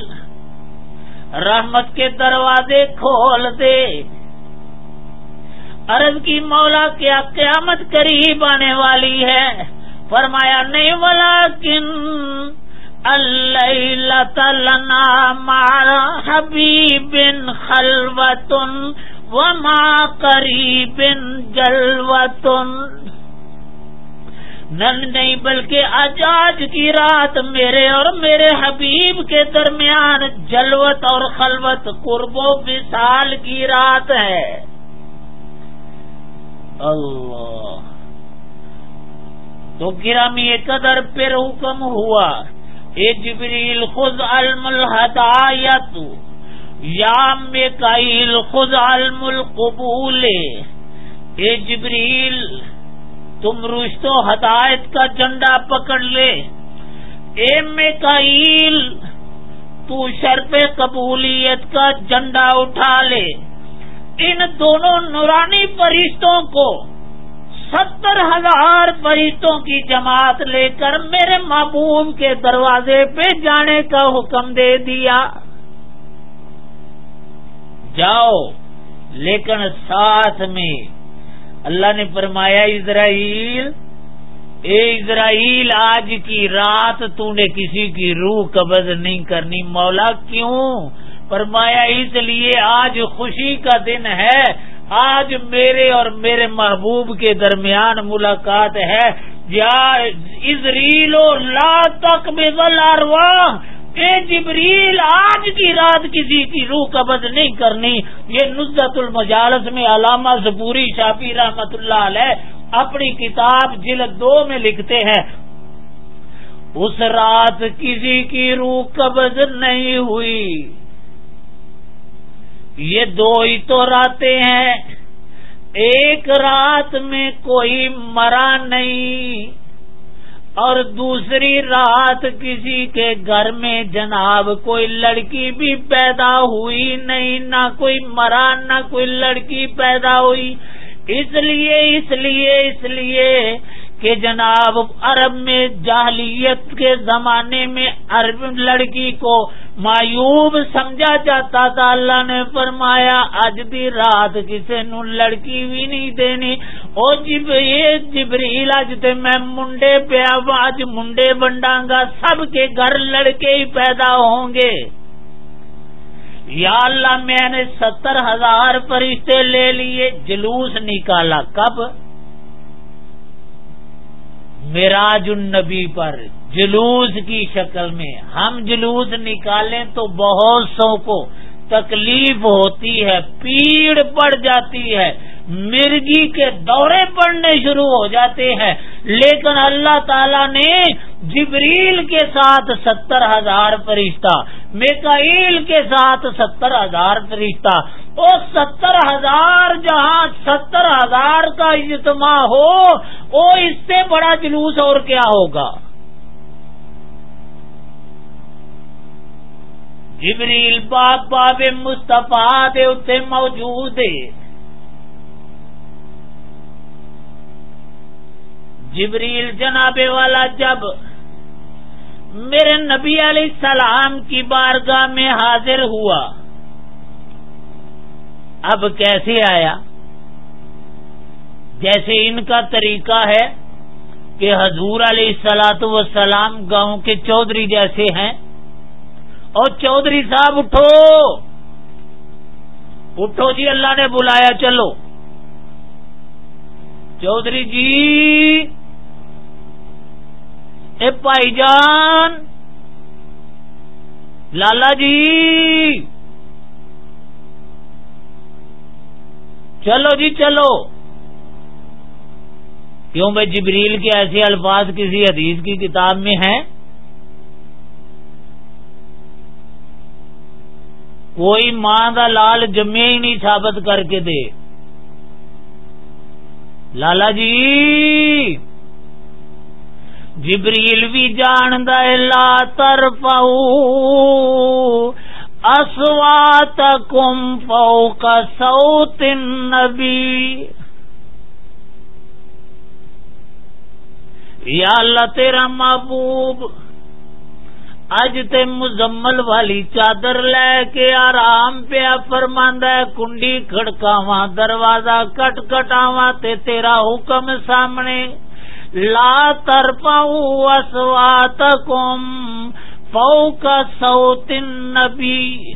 رحمت کے دروازے کھول دے۔ عرض کی مولا، کیا قیامت قریب آنے والی ہے؟ فرمایا، نہیں والا کن اللہ مارا حبیب خلوتن وما قریب جلوتن نن نہیں بلکہ آج کی رات میرے اور میرے حبیب کے درمیان جلوت اور خلوت قرب و وصال کی رات ہے۔ اللہ۔ تو گرامی قدر پھر حکم ہوا۔ اے جبریل خود علم الحدایت یا میکائیل خود علم القبول۔ اے جبریل تم رشت و ہدایت کا جنڈا پکڑ لے۔ اے میکائیل، تو شرف قبولیت کا جنڈا اٹھا لے۔ ان دونوں نورانی فرشتوں کو ستر ہزار فرشتوں کی جماعت لے کر میرے محبوب کے دروازے پہ جانے کا حکم دے دیا۔ جاؤ، لیکن ساتھ میں اللہ نے فرمایا، اسرائیل، اے اسرائیل، آج کی رات تو نے کسی کی روح قبض نہیں کرنی۔ مولا کیوں؟ فرمایا، اس لیے آج خوشی کا دن ہے۔ آج میرے اور میرے محبوب کے درمیان ملاقات ہے۔ یا ازریل و لا تک بے اے جبریل، آج کی رات کسی کی روح قبض نہیں کرنی۔ یہ نزت المجالس میں علامہ زبوری شافی رحمت اللہ علیہ اپنی کتاب جلد دو میں لکھتے ہیں۔ اس رات کسی کی روح قبض نہیں ہوئی۔ یہ دو ہی تو راتیں ہیں۔ ایک رات میں کوئی مرا نہیں۔ اور دوسری رات کسی کے گھر میں جناب کوئی لڑکی بھی پیدا ہوئی نہیں، نہ کوئی مرا، نہ کوئی لڑکی پیدا ہوئی۔ اس لیے اس لیے اس لیے کہ جناب عرب میں جاہلیت کے زمانے میں عرب لڑکی کو مایوب سمجھا جاتا تھا، اللہ نے فرمایا اج دی رات کسی نو لڑکی بھی نہیں دینی۔ او جب یہ جبریل اج تے میں منڈے پیا اج منڈے بنڈا گا سب کے گھر لڑکے ہی پیدا ہوں گے۔ یا اللہ، میں نے ستر ہزار فرشتے لے لیے، جلوس نکالا، کب؟ میراج النبی پر جلوس کی شکل میں ہم جلوس نکالیں تو بہت سو کو تکلیف ہوتی ہے، پیڑ پڑ جاتی ہے۔ مرگی کے دورے پڑنے شروع ہو جاتے ہیں۔ لیکن اللہ تعالی نے جبریل کے ساتھ ستر ہزار فرشتہ، میکائیل کے ساتھ ستر ہزار فرشتہ۔ وہ ستر ہزار جہاں ستر ہزار کا اجتماع ہو، وہ اس سے بڑا جلوس اور کیا ہوگا؟ جبریل باپ باب مستفا دے اتنے موجود ہے۔ جبریل جناب والا جب میرے نبی علیہ السلام کی بارگاہ میں حاضر ہوا، اب کیسے آیا؟ جیسے ان کا طریقہ ہے کہ حضور علیہ السلاط وسلام گاؤں کے چودھری جیسے ہیں، اور چودھری صاحب اٹھو! اٹھو جی اللہ نے بلایا، چلو۔ چودھری جی! اے پائی جان، لالا جی چلو جی چلو۔ کیوں بھائی جبریل کے ایسے الفاظ کسی حدیث کی کتاب میں ہیں؟ کوئی ماں کا لال جمے ہی نہیں ثابت کر کے دے۔ لالا جی جبریل بھی جاند لا تر پاؤ اسوات کم پو کا سو نبی یا اللہ تیرا محبوب، اج تے مزمل والی چادر لے کے آرام پیا فرماندا ہے، کنڈی کھڑکاواں، دروازہ کٹ کٹاواں تے تیرا حکم سامنے۔ لا تر پاؤ اسوات کم پو کا سو نبی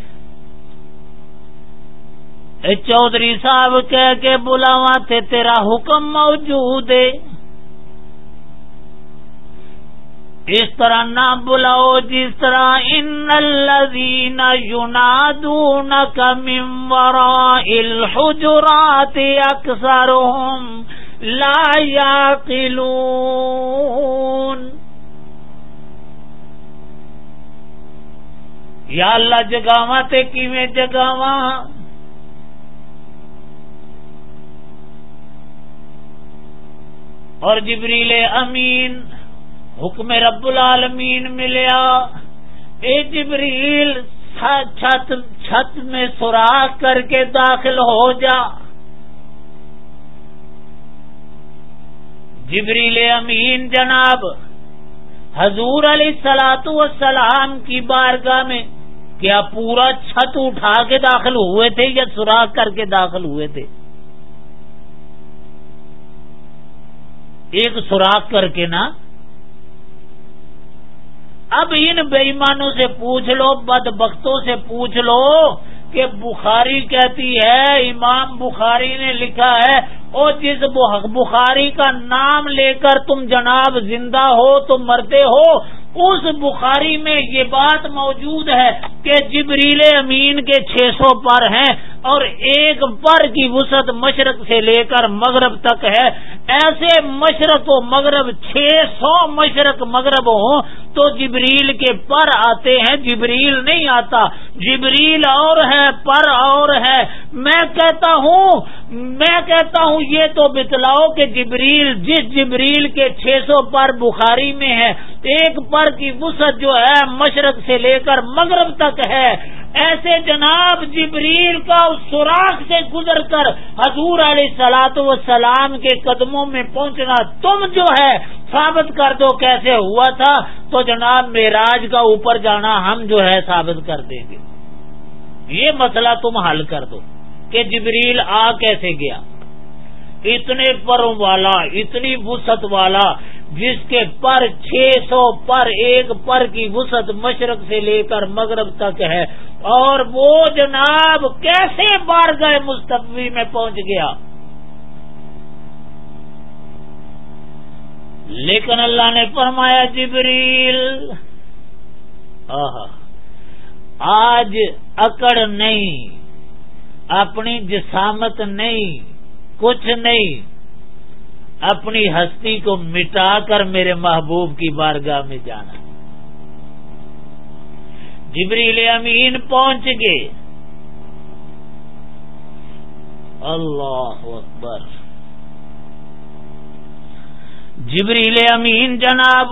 چودھری صاحب کہہ کے بلاوا تھے تیرا حکم موجود ہے. اس طرح نہ بلاؤ جس طرح ان الذین یونادونک من وراء الحجرات اکثرهم لا یاقلون۔ یا اللہ جگاوا تے کیویں جگاوا اور جبریل امین، حکم رب العالمین ملیا۔ اے جبریل چھت چھت میں سوراخ کر کے داخل ہو جا۔ جبریل امین جناب، حضور علیہ سلاط والسلام کی بارگاہ میں کیا پورا چھت اٹھا کے داخل ہوئے تھے یا سوراخ کر کے داخل ہوئے تھے؟ ایک سوراخ کر کے نا؟ اب ان بےمانوں سے پوچھ لو بد بختوں سے پوچھ لو کہ بخاری کہتی ہے، امام بخاری نے لکھا ہے اور جس بخاری کا نام لے کر تم جناب زندہ ہو تو مرتے ہو، اس بخاری میں یہ بات موجود ہے کہ جبریل امین کے چھ سو پر ہیں۔ اور ایک پر کی وسعت مشرق سے لے کر مغرب تک ہے۔ ایسے مشرق و مغرب، چھ سو مشرق مغرب ہوں تو جبریل کے پر آتے ہیں۔ جبریل نہیں آتا۔ جبریل اور ہے، پر اور ہے۔ میں کہتا ہوں، میں کہتا ہوں یہ تو بتلاؤ کہ جبریل، جس جبریل کے چھ سو پر بخاری میں ہے، ایک پر کی وسعت جو ہے مشرق سے لے کر مغرب تک ہے۔ ایسے جناب جبریل کا اس سوراخ سے گزر کر حضور علیہ سلاط و سلام کے قدموں میں پہنچنا تم جو ہے ثابت کر دو کیسے ہوا تھا، تو جناب میراج کا اوپر جانا ہم جو ہے ثابت کر دیں گے۔ یہ مسئلہ تم حل کر دو کہ جبریل آ کیسے گیا۔ اتنے پروں والا، اتنی وسط والا، جس کے پر چھ سو پر، ایک پر کی وسط مشرق سے لے کر مغرب تک ہے۔ اور وہ جناب کیسے بار گئے مستقبی میں پہنچ گیا؟ لیکن اللہ نے فرمایا، جبریل آج اکڑ نہیں، اپنی جسامت نہیں کچھ نہیں۔ اپنی ہستی کو مٹا کر میرے محبوب کی بارگاہ میں جانا۔ جبریل امین پہنچ گئے۔ اللہ اکبر۔ جبریل امین جناب۔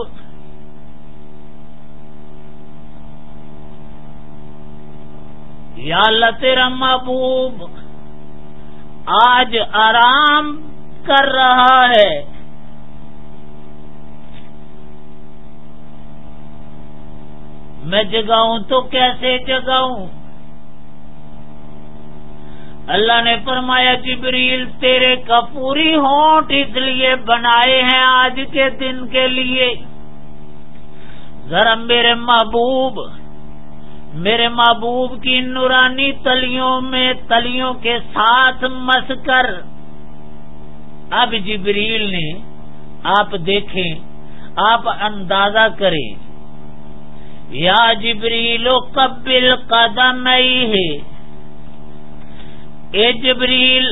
یا اللہ تیرا محبوب۔ آج آرام کر رہا ہے۔ میں جگاؤں تو کیسے جگاؤں؟ اللہ نے فرمایا، جبریل، تیرے کپوری ہونٹ اس لیے بنائے ہیں آج کے دن کے لیے۔ ذرا میرے محبوب میرے محبوب کی نورانی تلیوں میں تلیوں کے ساتھ مس کر۔ اب جبریل نے آپ دیکھیں، آپ اندازہ کریں۔ یا جبریل و قبل قدم ہے۔ اے جبریل،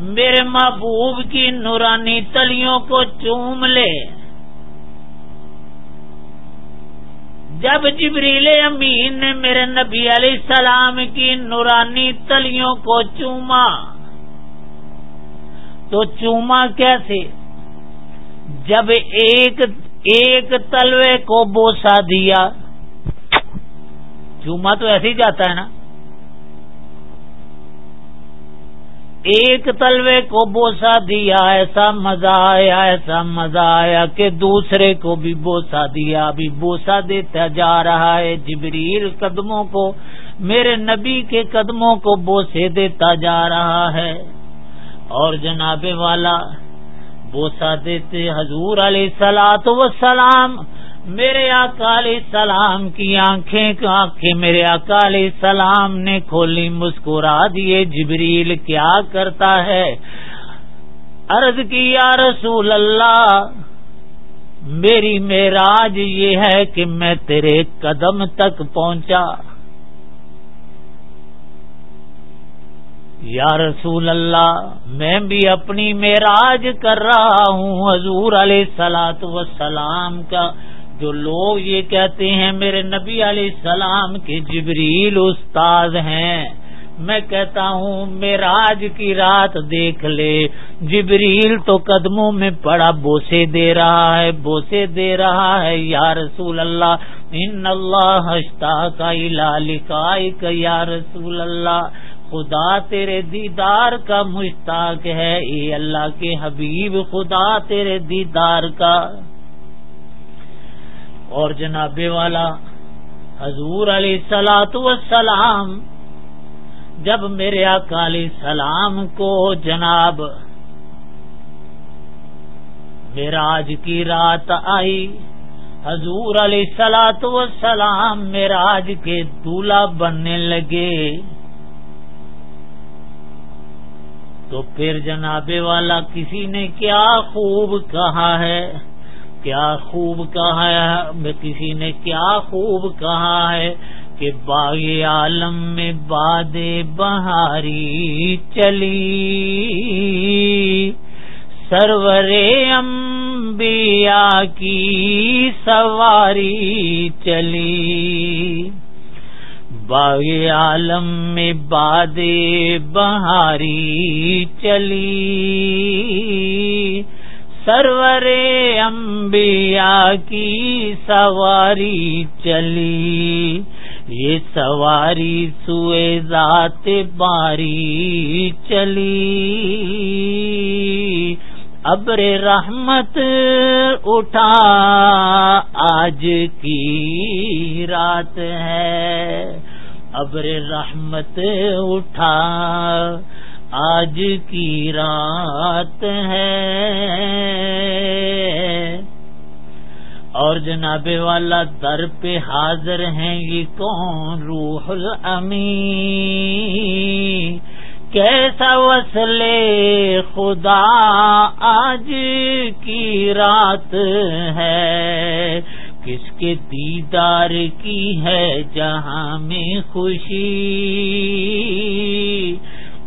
میرے محبوب کی نورانی تلیوں کو چوم لے۔ جب جبریل امین نے میرے نبی علیہ السلام کی نورانی تلیوں کو چوما، تو چوما کیسے؟ جب ایک ایک تلوے کو بوسا دیا۔ چوما تو ایسے ہی جاتا ہے نا؟ ایک تلوے کو بوسا دیا، ایسا مزہ آیا، ایسا مزہ آیا کہ دوسرے کو بھی بوسا دیا ابھی بوسا دیتا جا رہا ہے۔ جبریل قدموں کو، میرے نبی کے قدموں کو بوسے دیتا جا رہا ہے۔ اور جناب والا، بوسا دیتے حضور علیہ سلاۃ وسلام میرے اکالی سلام کی آنکھیں آنکھیں میرے اکالی سلام نے کھولی مسکرا دیے جبریل، کیا کرتا ہے؟ عرض کی یا رسول اللہ، میری میراج یہ ہے کہ میں تیرے قدم تک پہنچا۔ یا رسول اللہ، میں بھی اپنی میراج کر رہا ہوں، حضور علیہ سلاۃ وسلام کا جو لوگ یہ کہتے ہیں میرے نبی علیہ السلام کے جبریل استاد ہیں، میں کہتا ہوں میراج کی رات دیکھ لے، جبریل تو قدموں میں پڑا، بوسے دے رہا ہے، بوسے دے رہا ہے، یا رسول اللہ، ان اللہ ہستا کا لکھا یا رسول اللہ، خدا تیرے دیدار کا مشتاق ہے، اے اللہ کے حبیب، خدا تیرے دیدار کا۔ اور جناب والا حضور علیہ سلاۃ وسلام جب میرے اکالی سلام کو جناب میراج کی رات آئی، حضور علیہ سلاۃ وسلام میراج کے دولہا بننے لگے۔ تو پھر جناب والا، کسی نے کیا خوب کہا ہے؟ کیا خوب کہا ہے؟ کسی نے کیا خوب کہا ہے کہ باغ عالم میں باد بہاری چلی۔ سرور انبیاء کی سواری چلی۔ باغ عالم میں باد بہاری چلی۔ سرور انبیاء کی سواری چلی۔ یہ سواری سوئے ذات باری چلی۔ ابر رحمت اٹھا، آج کی رات ہے۔ ابر رحمت اٹھا آج کی رات ہے۔ اور جناب والا در پہ حاضر ہیں، یہ کون روح الامی کیسا وصلے خدا آج کی رات ہے؟ کس کے دیدار کی ہے جہاں میں خوشی؟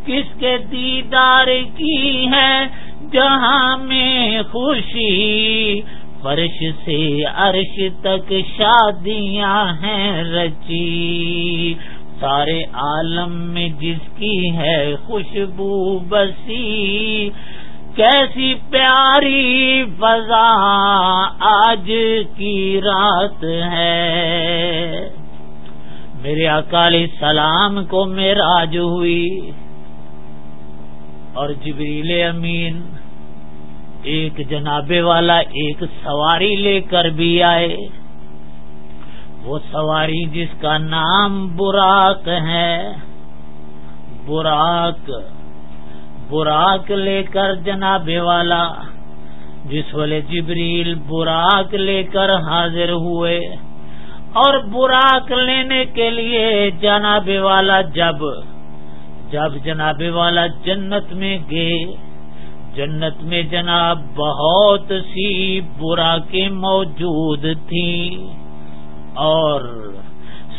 کس کے دیدار کی ہے جہاں میں خوشی؟ فرش سے عرش تک شادیاں ہیں رچی۔ سارے عالم میں جس کی ہے خوشبو بسی۔ کیسی پیاری فضا آج کی رات ہے۔ میرے اکالی سلام کو میراج ہوئی۔ اور جبریل امین ایک جنابے والا ایک سواری لے کر بھی آئے۔ وہ سواری جس کا نام براق ہے، براق براق لے کر جنابے والا، جس والے جبریل براق لے کر حاضر ہوئے۔ اور براق لینے کے لیے جناب والا جب جب جناب والا جنت میں گئے، جنت میں جناب بہت سی برا کے موجود تھی اور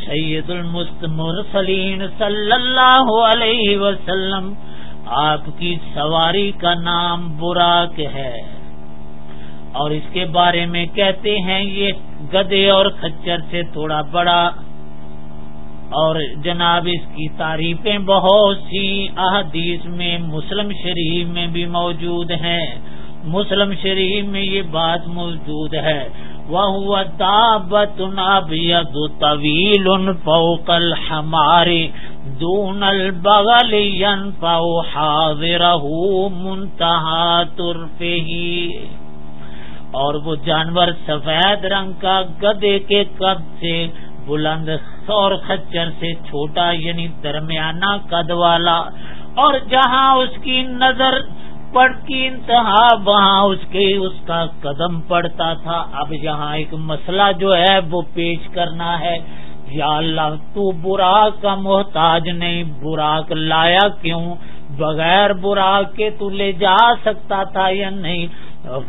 سید المستمرسلین صلی اللہ علیہ وسلم، آپ کی سواری کا نام براک ہے۔ اور اس کے بارے میں کہتے ہیں، یہ گدے اور کچر سے تھوڑا بڑا اور جناب اس کی تعریفیں بہت سی احادیث میں مسلم شریف میں بھی موجود ہیں۔ مسلم شریف میں یہ بات موجود ہے۔ وہ دابت نابید طویل فوق الحمار دون البغل ينفع حاضره منتہا ترفه۔ اور وہ جانور سفید رنگ کا گدے کے قد سے بلند اور خچر سے چھوٹا یعنی درمیانہ قد والا۔ اور جہاں اس کی نظر پڑ کی انتہا وہاں اس کے اس کا قدم پڑتا تھا۔ اب یہاں ایک مسئلہ جو ہے، وہ پیش کرنا ہے۔ یا اللہ، تو براق کا محتاج نہیں، براق لایا کیوں؟ بغیر براق کے تو لے جا سکتا تھا یا نہیں؟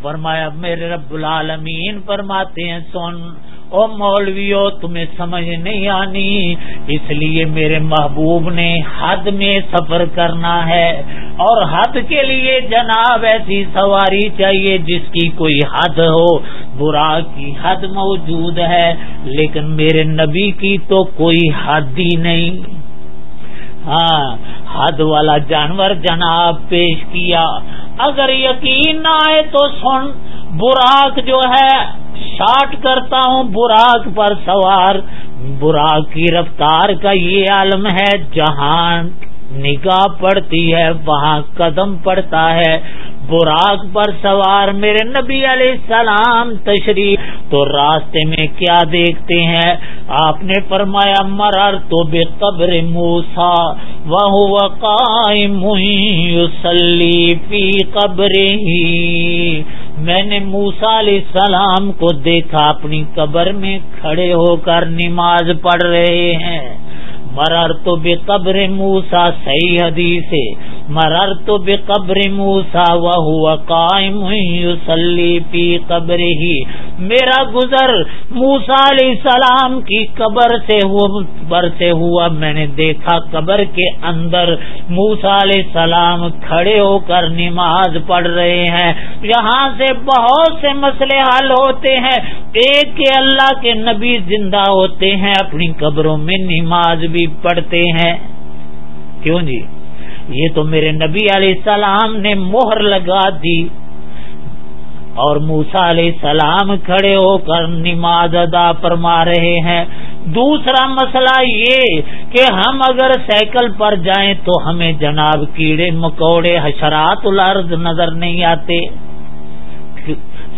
فرمایا، میرے رب العالمین فرماتے ہیں، سن۔ او مولویو، تمہیں سمجھ نہیں آنی، اس لیے میرے محبوب نے حد میں سفر کرنا ہے۔ اور حد کے لیے جناب، ایسی سواری چاہیے جس کی کوئی حد ہو۔ برا کی حد موجود ہے، لیکن میرے نبی کی تو کوئی حد ہی نہیں۔ ہاں حد والا جانور جناب پیش کیا۔ اگر یقین نہ آئے تو سن۔ براق جو ہے، شاٹ کرتا ہوں براق پر سوار۔ براق کی رفتار کا یہ عالم ہے جہان۔ نگاہ پڑتی ہے، وہاں قدم پڑتا ہے۔ براق پر سوار میرے نبی علیہ السلام تشریف۔ تو راستے میں کیا دیکھتے ہیں؟ آپ نے فرمایا، مرر تو بے قبر موسا وہ قائم فی قبر ہی میں نے موسا علیہ السلام کو دیکھا، اپنی قبر میں کھڑے ہو کر نماز پڑھ رہے ہیں۔ مرر تو بے قبر موسا صحیح حدیث مرر تو بے قبر موسا وہ قائم یوسلی پی قبر ہی میرا گزر موسا علیہ السلام کی قبر سے سے ہوا۔ میں نے دیکھا قبر کے اندر موسا علیہ السلام کھڑے ہو کر نماز پڑھ رہے ہیں۔ یہاں سے بہت سے مسئلے حل ہوتے ہیں۔ ایک کے اللہ کے نبی زندہ ہوتے ہیں، اپنی قبروں میں نماز بھی پڑھتے ہیں۔ کیوں جی؟ یہ تو میرے نبی علیہ السلام نے مہر لگا دی اور موسا علیہ السلام کھڑے ہو کر نماز ادا فرما رہے ہیں۔ دوسرا مسئلہ یہ کہ ہم اگر سائیکل پر جائیں تو ہمیں جناب کیڑے مکوڑے حشرات الارض نظر نہیں آتے۔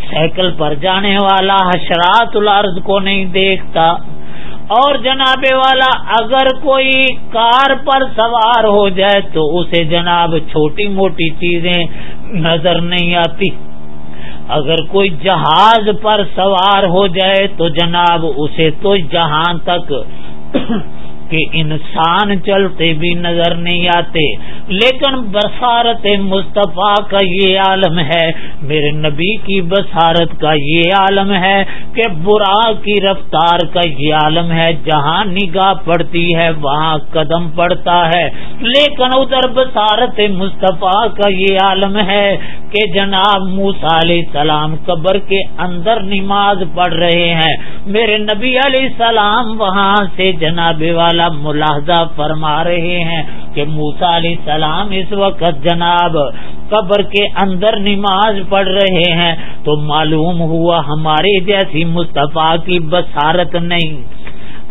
سائیکل پر جانے والا حشرات الارض کو نہیں دیکھتا۔ اور جناب والا، اگر کوئی کار پر سوار ہو جائے تو اسے جناب چھوٹی موٹی چیزیں نظر نہیں آتی۔ اگر کوئی جہاز پر سوار ہو جائے تو جناب اسے تو جہاں تک کہ انسان چلتے بھی نظر نہیں آتے، لیکن بسارت مصطفیٰ کا یہ عالم ہے، میرے نبی کی بسارت کا یہ عالم ہے کہ برا کی رفتار کا یہ عالم ہے، جہاں نگاہ پڑتی ہے وہاں قدم پڑتا ہے۔ لیکن ادھر بسارت مصطفیٰ کا یہ عالم ہے کہ جناب موسا علیہ السلام قبر کے اندر نماز پڑھ رہے ہیں۔ میرے نبی علیہ السلام وہاں سے جناب والا ملاحظہ فرما رہے ہیں کہ موسا علیہ السلام اس وقت جناب قبر کے اندر نماز پڑھ رہے ہیں تو معلوم ہوا ہمارے جیسی مصطفیٰ کی بسارت نہیں۔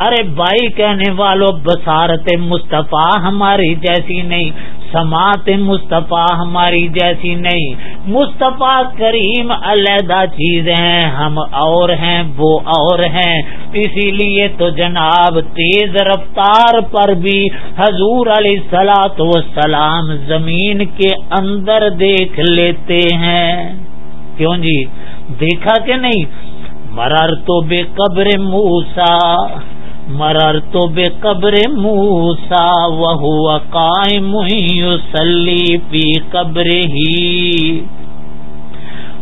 ارے بھائی کہنے والوں بسارت مصطفیٰ ہماری جیسی نہیں۔ سماعت مصطفیٰ ہماری جیسی نہیں۔ مصطفیٰ کریم علیحدہ چیزیں ہیں، ہم اور ہیں، وہ اور ہیں۔ اسی لیے تو جناب تیز رفتار پر بھی حضور علیہ سلاۃ وسلام زمین کے اندر دیکھ لیتے ہیں۔ کیوں جی؟ دیکھا کہ نہیں؟ مرر تو بے قبر موسا مرر تو بے قبر موسا وہ قائم سلی پی قبر ہی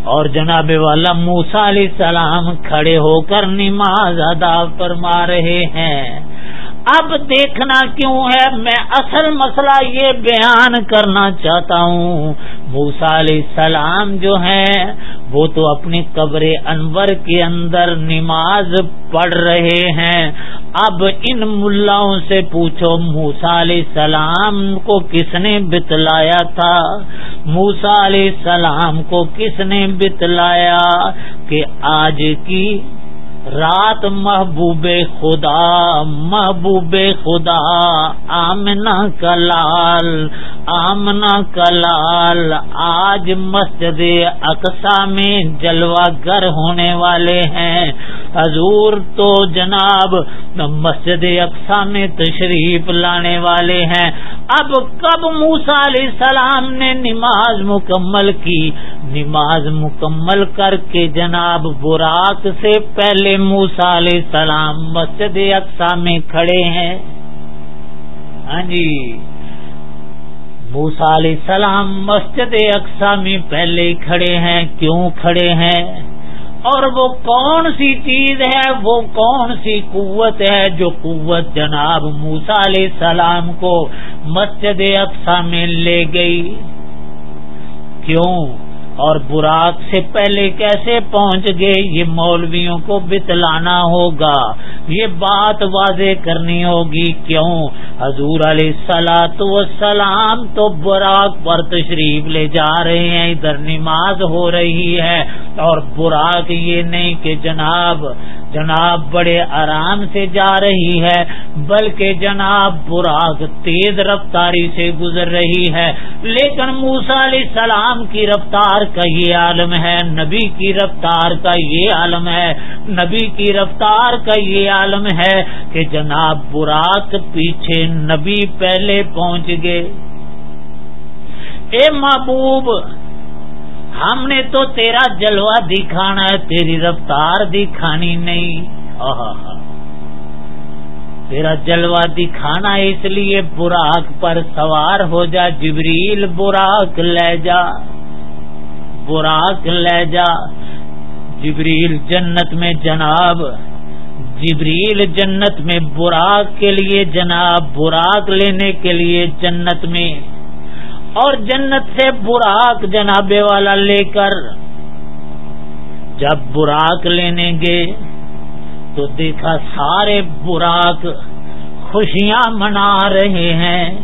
اور جناب والا موسا علیہ السلام کھڑے ہو کر نماز ادا فرما رہے ہیں۔ اب دیکھنا کیوں ہے؟ میں اصل مسئلہ یہ بیان کرنا چاہتا ہوں۔ موسا علیہ السلام جو ہیں، وہ تو اپنی قبر انور کے اندر نماز پڑھ رہے ہیں۔ اب ان ملاؤں سے پوچھو موسا علیہ السلام کو کس نے بتلایا تھا؟ موسا علیہ السلام کو کس نے بتلایا کہ آج کی رات محبوب خدا محبوب خدا آمنا کلال آمنا کلال۔ آج مسجد اقسا میں جلوہ گر ہونے والے ہیں۔ حضور تو جناب مسجد اقسا میں تشریف لانے والے ہیں۔ اب کب موسا علیہ السلام نے نماز مکمل کی؟ نماز مکمل کر کے جناب براق سے پہلے موسا علیہ السلام مسجد اقسا میں کھڑے ہیں۔ ہاں جی۔ موسا علیہ السلام مسجد اقسا میں پہلے کھڑے ہیں، کیوں کھڑے ہیں؟ اور وہ کون سی چیز ہے؟ وہ کون سی قوت ہے جو قوت جناب موسا علیہ السلام کو مسجد افسا میں لے گئی؟ کیوں؟ اور براق سے پہلے کیسے پہنچ گئے یہ مولویوں کو بتلانا ہوگا۔ یہ بات واضح کرنی ہوگی کیوں؟ حضور علیہ سلاۃ وسلام تو براق پر تشریف لے جا رہے ہیں، ادھر نماز ہو رہی ہے اور براق یہ نہیں کہ جناب جناب بڑے آرام سے جا رہی ہے، بلکہ جناب براغ تیز رفتاری سے گزر رہی ہے۔ لیکن موسا علیہ السلام کی رفتار کا یہ عالم ہے، نبی کی رفتار کا یہ عالم ہے۔ نبی کی رفتار کا یہ عالم ہے کہ جناب براق پیچھے نبی پہلے پہنچ گئے۔ اے محبوب ہم نے تو تیرا جلوہ دکھانا ہے، تیری رفتار دکھانی نہیں۔ تیرا جلوہ دکھانا اس لیے براق پر سوار ہو جا۔ جبریل، براق لے جا۔ براق لے جا۔ جبریل جنت میں جناب۔ جبریل جنت میں براق کے لیے جناب۔ براق لینے کے لیے جنت میں۔ اور جنت سے براق جنابے والا لے کر جب براق لینے گے تو دیکھا سارے براق خوشیاں منا رہے ہیں۔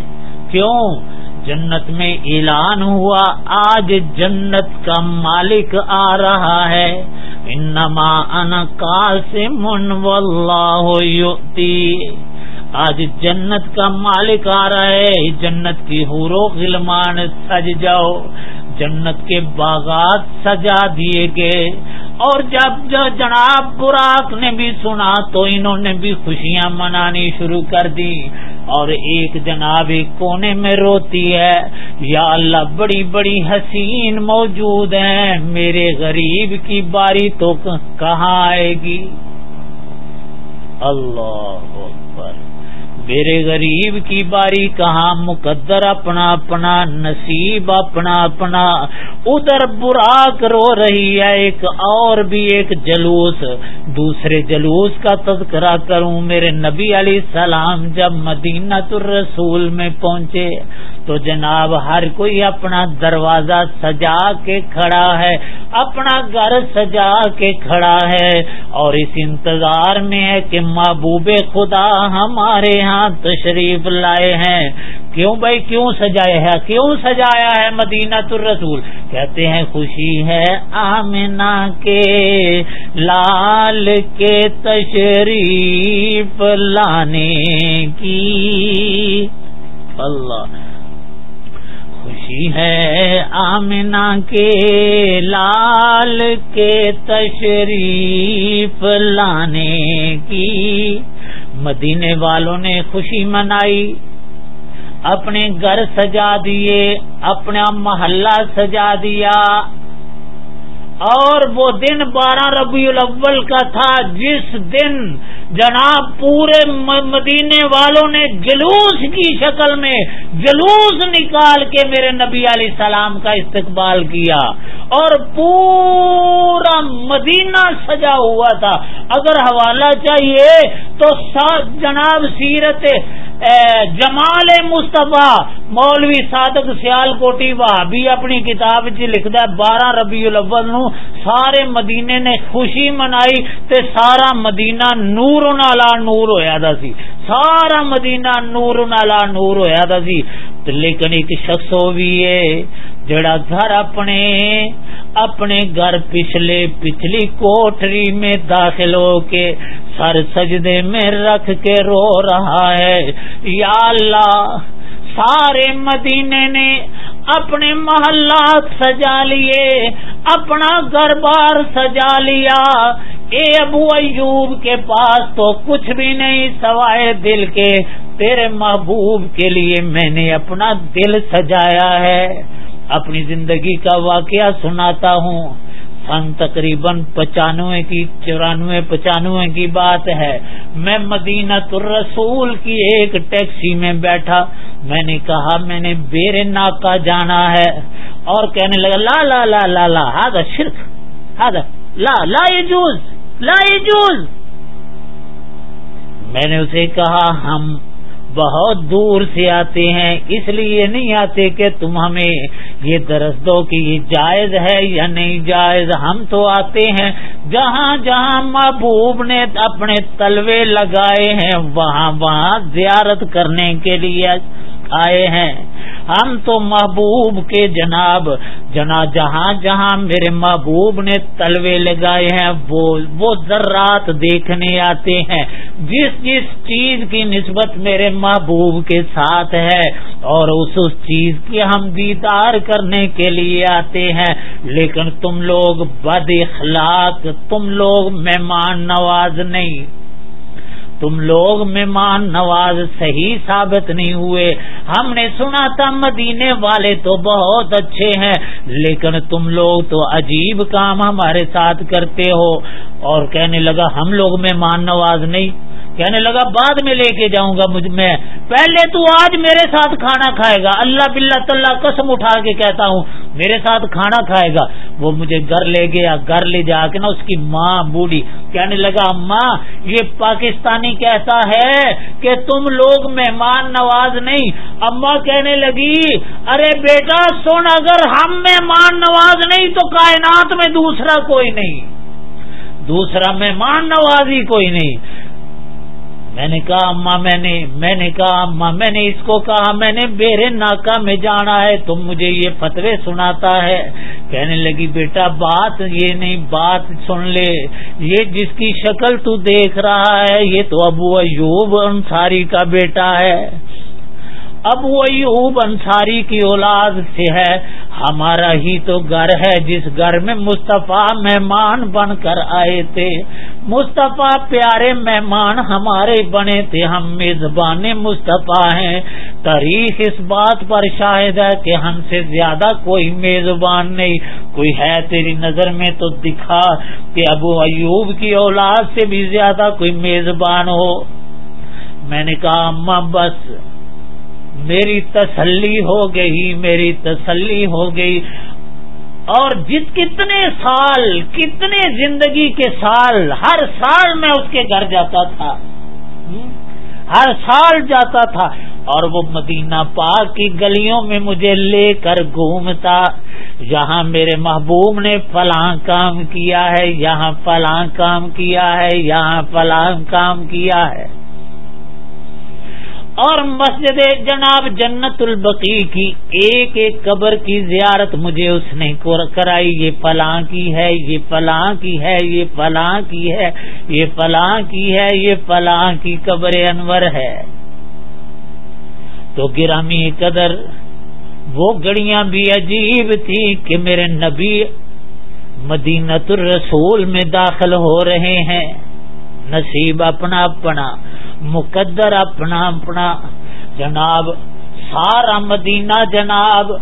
کیوں؟ جنت میں اعلان ہوا، آج جنت کا مالک آ رہا ہے۔ انما انا قاسم واللہ یؤتی۔ آج جنت کا مالک آ رہا ہے جنت کی حورو غلمان سج جاؤ۔ جنت کے باغات سجا دیے گئے۔ اور جب جناب براق نے بھی سنا تو انہوں نے بھی خوشیاں منانی شروع کر دی۔ اور ایک جناب ایک کونے میں روتی ہے، یا اللہ بڑی بڑی حسین موجود ہیں، میرے غریب کی باری تو کہاں آئے گی؟ اللہ اکبر۔ میرے غریب کی باری کہاں؟ مقدر اپنا اپنا، نصیب اپنا اپنا۔ ادھر براک رو رہی ہے ایک اور بھی ایک جلوس۔ دوسرے جلوس کا تذکرہ کروں۔ میرے نبی علیہ السلام جب مدینہ الرسول میں پہنچے تو جناب ہر کوئی اپنا دروازہ سجا کے کھڑا ہے، اپنا گھر سجا کے کھڑا ہے۔ اور اس انتظار میں ہے کہ محبوب خدا ہمارے یہاں تشریف لائے ہیں۔ کیوں بھائی؟ کیوں سجایا ہے؟ کیوں سجایا ہے مدینہ الرسول؟ کہتے ہیں خوشی ہے آمنا کے لال کے تشریف لانے کی۔ اللہ۔ خوشی ہے آمنا کے لال کے تشریف لانے کی۔ مدینے والوں نے خوشی منائی، اپنے گھر سجا دیے، اپنا محلہ سجا دیا اور وہ دن بارہ ربیع الاول کا تھا، جس دن جناب پورے مدینے والوں نے جلوس کی شکل میں جلوس نکال کے میرے نبی علیہ السلام کا استقبال کیا۔ اور پورا مدینہ سجا ہوا تھا۔ اگر حوالہ چاہیے تو جناب سیرت جمال مصطفیٰ، مولوی صادق سیال کوٹی وہ بھی اپنی کتاب چ لکھتا ہے، بارہ ربیع الاول نو سارے مدینے نے خوشی منائی تے سارا مدینہ نور نالا نور ہویا دا سی۔ سارا مدینہ نور نالا نور ہویا دا سی۔ لیکن ایک شخص ہو بھی ہے جڑا گھر اپنے اپنے گھر پچھلے، پچھلی کوٹری میں داخل ہو کے سر سجدے میں رکھ کے رو رہا ہے۔ یا اللہ سارے مدینے نے اپنے محلات سجا لیے، اپنا گھر بار سجا لیا۔ اے ابو ایوب کے پاس تو کچھ بھی نہیں سوائے دل کے۔ تیرے محبوب کے لیے میں نے اپنا دل سجایا ہے۔ اپنی زندگی کا واقعہ سناتا ہوں۔ سن تقریباً پچانوے کی، چورانوے، پچانوے کی بات ہے۔ میں مدینہ الرسول کی ایک ٹیکسی میں بیٹھا۔ میں نے کہا، میں نے بیر ناکا جانا ہے۔ اور کہنے لگا، لا لا لا لا لا ہاد شرک ہاد لا لا یجوز لا یجوز۔ میں نے اسے کہا، ہم بہت دور سے آتے ہیں، اس لیے نہیں آتے کہ تم ہمیں یہ درس دو کہ یہ جائز ہے یا نہیں جائز۔ ہم تو آتے ہیں، جہاں جہاں محبوب نے اپنے تلوے لگائے ہیں، وہاں وہاں زیارت کرنے کے لیے۔ آئے ہیں۔ ہم تو محبوب کے جناب، جنا جہاں جہاں میرے محبوب نے تلوے لگائے ہیں، وہ وہ ذرات دیکھنے آتے ہیں۔ جس جس چیز کی نسبت میرے محبوب کے ساتھ ہے اور اس اس چیز کی ہم دیدار کرنے کے لیے آتے ہیں۔ لیکن تم لوگ بد اخلاق، تم لوگ مہمان نواز نہیں۔ تم لوگ مہمان نواز صحیح ثابت نہیں ہوئے۔ ہم نے سنا تھا مدینے والے تو بہت اچھے ہیں، لیکن تم لوگ تو عجیب کام ہمارے ساتھ کرتے ہو۔ اور کہنے لگا، ہم لوگ مہمان نواز نہیں۔ کہنے لگا، بعد میں لے کے جاؤں گا مجھ میں۔ پہلے تو آج میرے ساتھ کھانا کھائے گا۔ اللہ بلّہ تلّہ قسم اٹھا کے کہتا ہوں، میرے ساتھ کھانا کھائے گا۔ وہ مجھے گھر لے گیا، گھر لے جا کے نا اس کی ماں بوڑھی کہنے لگا ماں یہ پاکستانی کہتا ہے کہ تم لوگ مہمان نواز نہیں۔ اما کہنے لگی، ارے بیٹا، سن، اگر ہم مہمان نواز نہیں تو کائنات میں دوسرا کوئی نہیں۔ دوسرا مہمان نواز ہی کوئی نہیں۔ میں نے کہا، اما، میں نے میں نے کہا، اما، میں نے اس کو کہا، میں نے بیرے ناکا میں جانا ہے، تم مجھے یہ فتوے سناتا ہے۔ کہنے لگی، بیٹا، بات یہ نہیں، بات سن لے۔ یہ جس کی شکل تو دیکھ رہا ہے، یہ تو ابو ایوب انصاری کا بیٹا ہے۔ اب وہی اوب انصاری کی اولاد سے ہے۔ ہمارا ہی تو گھر ہے، جس گھر میں مصطفیٰ مہمان بن کر آئے تھے۔ مصطفیٰ پیارے مہمان ہمارے بنے تھے۔ ہم میزبان مصطفیٰ ہیں۔ تاریخ اس بات پر شاہد ہے کہ ہم سے زیادہ کوئی میزبان نہیں۔ کوئی ہے تیری نظر میں تو دکھا کہ ابو ایوب کی اولاد سے بھی زیادہ کوئی میزبان ہو۔ میں نے کہا اما بس۔ میری تسلی ہو گئی، میری تسلی ہو گئی۔ اور جس کتنے سال، کتنے زندگی کے سال، ہر سال میں اس کے گھر جاتا تھا۔ ہر سال جاتا تھا۔ اور وہ مدینہ پاک کی گلیوں میں مجھے لے کر گھومتا۔ یہاں میرے محبوب نے فلاں کام کیا ہے، یہاں فلاں کام کیا ہے، یہاں فلاں کام کیا ہے۔ اور مسجد جناب جنت البقی کی ایک ایک قبر کی زیارت مجھے اس نے کرائی، یہ فلاں کی ہے، یہ فلاں کی ہے، یہ فلاں کی ہے، یہ فلاں کی ہے، یہ فلاں کی قبر انور ہے۔ تو گرامی قدر، وہ گڑیاں بھی عجیب تھی کہ میرے نبی مدینت الرسول میں داخل ہو رہے ہیں۔ نصیب اپنا اپنا مقدر اپنا اپنا۔ جناب سارا مدینہ جناب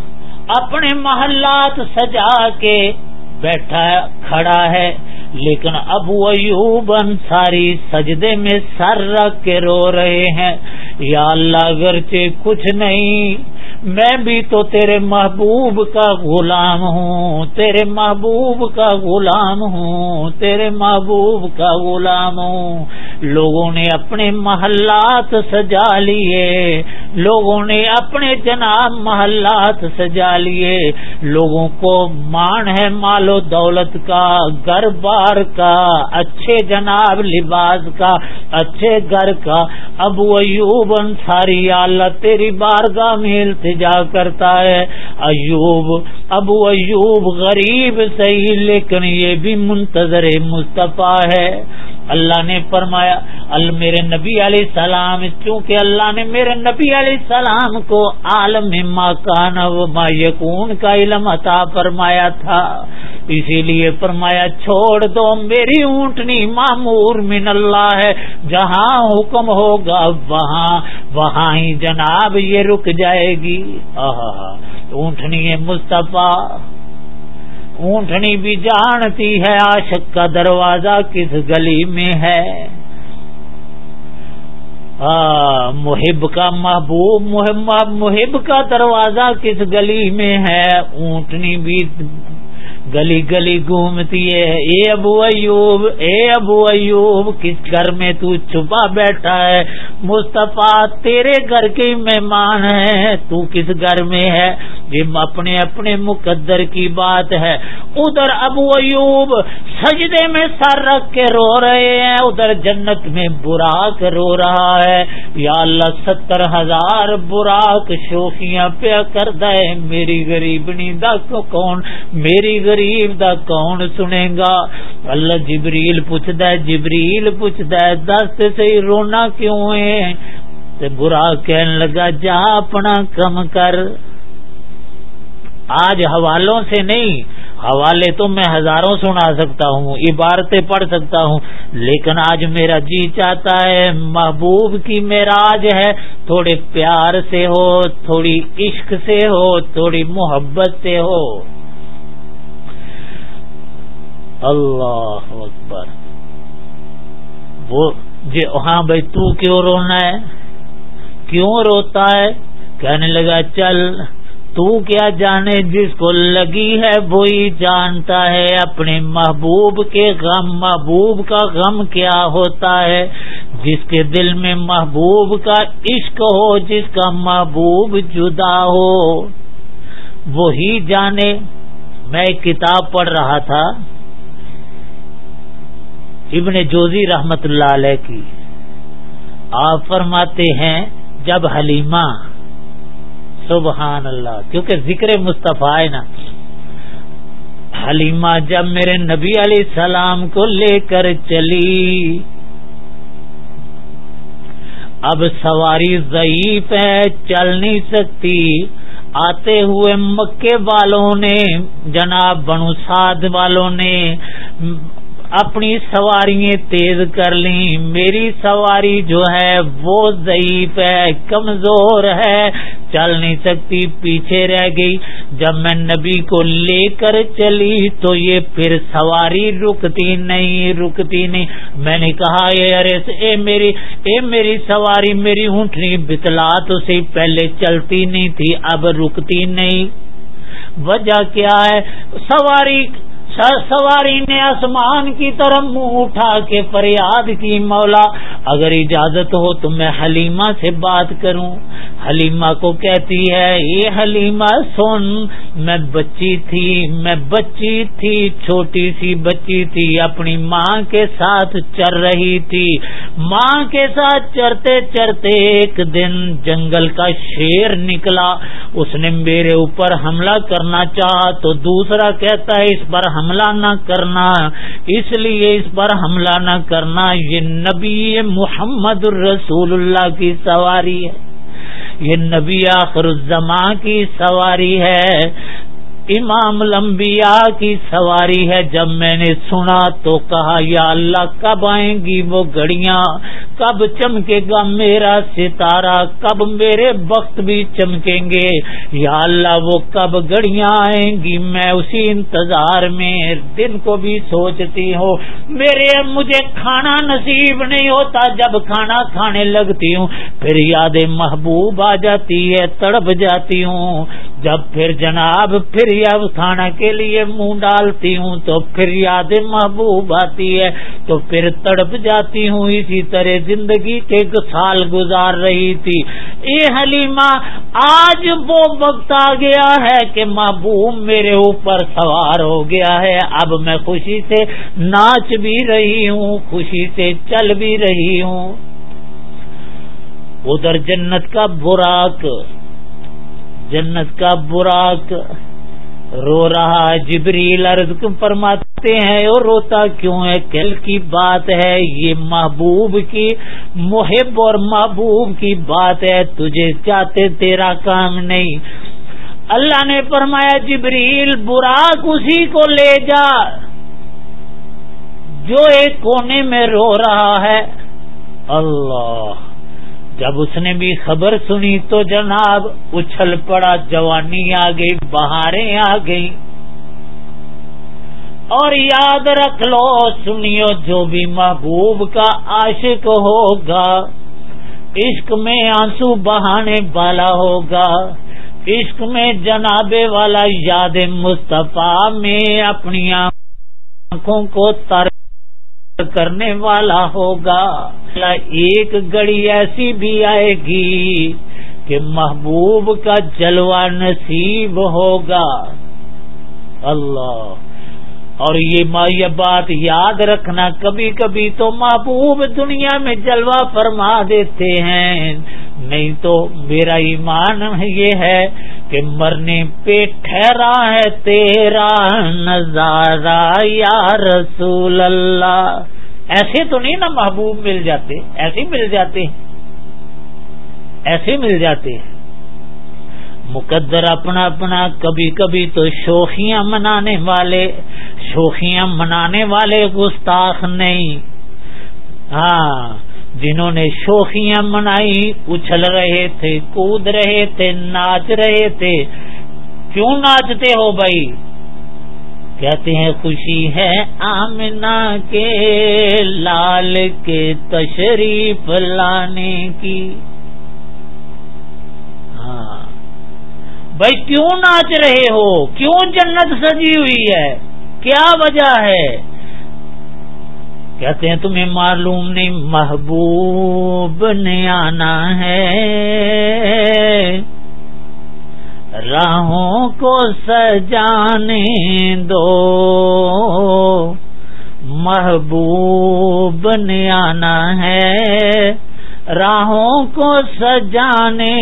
اپنے محلات سجا کے بیٹھا کھڑا ہے۔ لیکن ابو ایوب انصاری سجدے میں سر رکھ کے رو رہے ہیں۔ یا اللہ، اگرچہ کچھ نہیں، میں بھی تو تیرے محبوب کا غلام ہوں۔ تیرے محبوب کا غلام ہوں۔ تیرے محبوب کا غلام ہوں۔ لوگوں نے اپنے محلات سجا لیے۔ لوگوں نے اپنے جناب محلات سجا لیے۔ لوگوں کو مان ہے مال و دولت کا، گھر بار کا، اچھے جناب لباس کا، اچھے گھر کا۔ ابو ایوب انصاری اللہ تیری بارگاہ ملتے جا کرتا ہے۔ ایوب، ابو ایوب غریب صحیح، لیکن یہ بھی منتظر مصطفیٰ ہے۔ اللہ نے فرمایا میرے نبی علیہ السلام چونکہ اللہ نے میرے نبی علیہ السلام کو عالم مکان و ما یکون کا علم عطا فرمایا تھا۔ اسی لیے فرمایا، چھوڑ دو میری اونٹنی معمور من اللہ ہے۔ جہاں حکم ہوگا، وہاں وہاں ہی جناب یہ رک جائے گی۔ اونٹنی مصطفیٰ۔ اونٹنی بھی جانتی ہے، عاشق کا دروازہ کس گلی میں ہے؟ محب کا محبوب محب کا دروازہ کس گلی میں ہے؟ اونٹنی بھی گلی گلی گھومتی ہے۔ اے ابو ایوب، اے ابو ایوب، کس گھر میں تو چھپا بیٹھا ہے؟ مصطفیٰ تیرے گھر کے مہمان ہیں تو کس گھر میں ہے؟ یہ اپنے اپنے مقدر کی بات ہے۔ ادھر ابو ایوب سجدے میں سر رکھ کے رو رہے ہیں۔ ادھر جنت میں براک رو رہا ہے۔ یا اللہ، ستر ہزار براک شوخیاں پہ کر دے۔ میری غریبنی دا کون؟ میری غریب غریب دا کون سنے گا؟ اللہ جبریل پوچھتا ہے، جبریل پوچھتا ہے، دس سے رونا کیوں ہے؟ برا کہنے لگا، جا اپنا کم کر۔ آج حوالوں سے نہیں، حوالے تو میں ہزاروں سنا سکتا ہوں، عبارتیں پڑھ سکتا ہوں، لیکن آج میرا جی چاہتا ہے، محبوب کی میراج ہے۔ تھوڑے پیار سے ہو، تھوڑی عشق سے ہو، تھوڑی محبت سے ہو۔ اللہ اکبر۔ وہ جی ہاں بھائی، تو کیوں رونا ہے؟ کیوں روتا ہے؟ کہنے لگا، چل، تو کیا جانے، جس کو لگی ہے وہی جانتا ہے۔ اپنے محبوب کے غم، محبوب کا غم کیا ہوتا ہے؟ جس کے دل میں محبوب کا عشق ہو، جس کا محبوب جدا ہو۔ وہی جانے۔ میں کتاب پڑھ رہا تھا۔ ابن جوزی رحمت اللہ علیہ کی۔ آپ فرماتے ہیں، جب حلیمہ، سبحان اللہ، کیونکہ ذکر مصطفیٰ ہے نا۔ حلیمہ جب میرے نبی علیہ السلام کو لے کر چلی، اب سواری ضعیف ہے، چل نہیں سکتی۔ آتے ہوئے مکے والوں نے، جناب بنو سعد والوں نے اپنی سواریاں تیز کر لی میری سواری جو ہے وہ ضعیف ہے، کمزور ہے۔ چل نہیں سکتی، پیچھے رہ گئی۔ جب میں نبی کو لے کر چلی تو یہ پھر سواری رکتی نہیں رکتی نہیں۔ میں نے کہا ارے اے میری اے میری سواری، میری اونٹنی بتلا تو سے پہلے چلتی نہیں تھی، اب رکتی نہیں۔ وجہ کیا ہے؟ سواری سواری نے آسمان کی طرف منہ اٹھا کے فریاد کی، مولا، اگر اجازت ہو تو میں حلیمہ سے بات کروں۔ حلیمہ کو کہتی ہے یہ حلیمہ، سن، میں بچی تھی، میں بچی تھی، چھوٹی سی بچی تھی، اپنی ماں کے ساتھ چر رہی تھی۔ ماں کے ساتھ چرتے چرتے ایک دن جنگل کا شیر نکلا۔ اس نے میرے اوپر حملہ کرنا چاہا تو دوسرا کہتا ہے، اس پر حملہ حملہ نہ کرنا، اس لیے اس پر حملہ نہ کرنا، یہ نبی محمد الرسول اللہ کی سواری ہے۔ یہ نبی آخر الزماں کی سواری ہے۔ امام لمبیا کی سواری ہے، جب میں نے سنا تو کہا، یا اللہ، کب آئیں گی وہ گڑیاں کب چمکے گا میرا ستارہ؟ کب میرے وقت بھی چمکیں گے؟ یا اللہ، وہ کب گڑیاں آئیں گی؟ میں اسی انتظار میں دن کو بھی سوچتی ہوں۔ میرے، مجھے کھانا نصیب نہیں ہوتا۔ جب کھانا کھانے لگتی ہوں، پھر یاد محبوب آ جاتی ہے، تڑپ جاتی ہوں۔ جب پھر جناب، پھر اب کھانا کے لیے منہ ڈالتی ہوں تو پھر یاد محبوب آتی ہے تو پھر تڑپ جاتی ہوں اسی طرح زندگی کے سال گزار رہی تھی۔ اے حلیمہ، آج وہ وقت آ گیا ہے کہ محبوب میرے اوپر سوار ہو گیا ہے۔ اب میں خوشی سے ناچ بھی رہی ہوں، خوشی سے چل بھی رہی ہوں۔ ادھر جنت کا براک جنت کا براک رو رہا جبریل، عرض فرماتے ہیں، اور روتا کیوں ہے؟ کل کی بات ہے، یہ محبوب کی محب اور محبوب کی بات ہے، تجھے چاہتے تیرا کام نہیں۔ اللہ نے فرمایا، جبریل براک اسی کو لے جا جو ایک کونے میں رو رہا ہے۔ اللہ جب اس نے بھی خبر سنی تو جناب اچھل پڑا، جوانی آ گئی، بہاریں آ گئی اور یاد رکھ لو، سنیو، جو بھی محبوب کا عاشق ہوگا، عشق میں آنسو بہانے والا ہوگا۔ عشق میں جناب والا یاد مصطفیٰ میں اپنی آنکھوں کو تر کرنے والا ہوگا۔ ایک گڑی ایسی بھی آئے گی کہ محبوب کا جلوہ نصیب ہوگا۔ اللہ اور یہ بات یاد رکھنا کبھی کبھی تو محبوب دنیا میں جلوہ فرما دیتے ہیں۔ نہیں تو میرا ایمان یہ ہے کہ مرنے پہ ٹھہرا ہے تیرا نظارہ، یا رسول اللہ۔ ایسے تو نہیں نا محبوب مل جاتے، ایسے مل جاتے ہیں۔ ایسے مل جاتے ہیں۔ مقدر اپنا اپنا، کبھی کبھی تو شوخیاں منانے والے، شوخیاں منانے والے گستاخ نہیں۔ ہاں جنہوں نے شوخیاں منائی، اچھل رہے تھے، کود رہے تھے، ناچ رہے تھے۔ کیوں ناچتے ہو بھائی؟ کہتے ہیں، خوشی ہے آمنا کے لال کے تشریف لانے کی۔ ہاں بھائی کیوں ناچ رہے ہو؟ کیوں جنت سجی ہوئی ہے؟ کیا وجہ ہے؟ کہتے ہیں تمہیں معلوم نہیں، محبوب نے آنا ہے۔ راہوں کو سجانے دو۔ محبوب نے آنا ہے۔ راہوں کو سجانے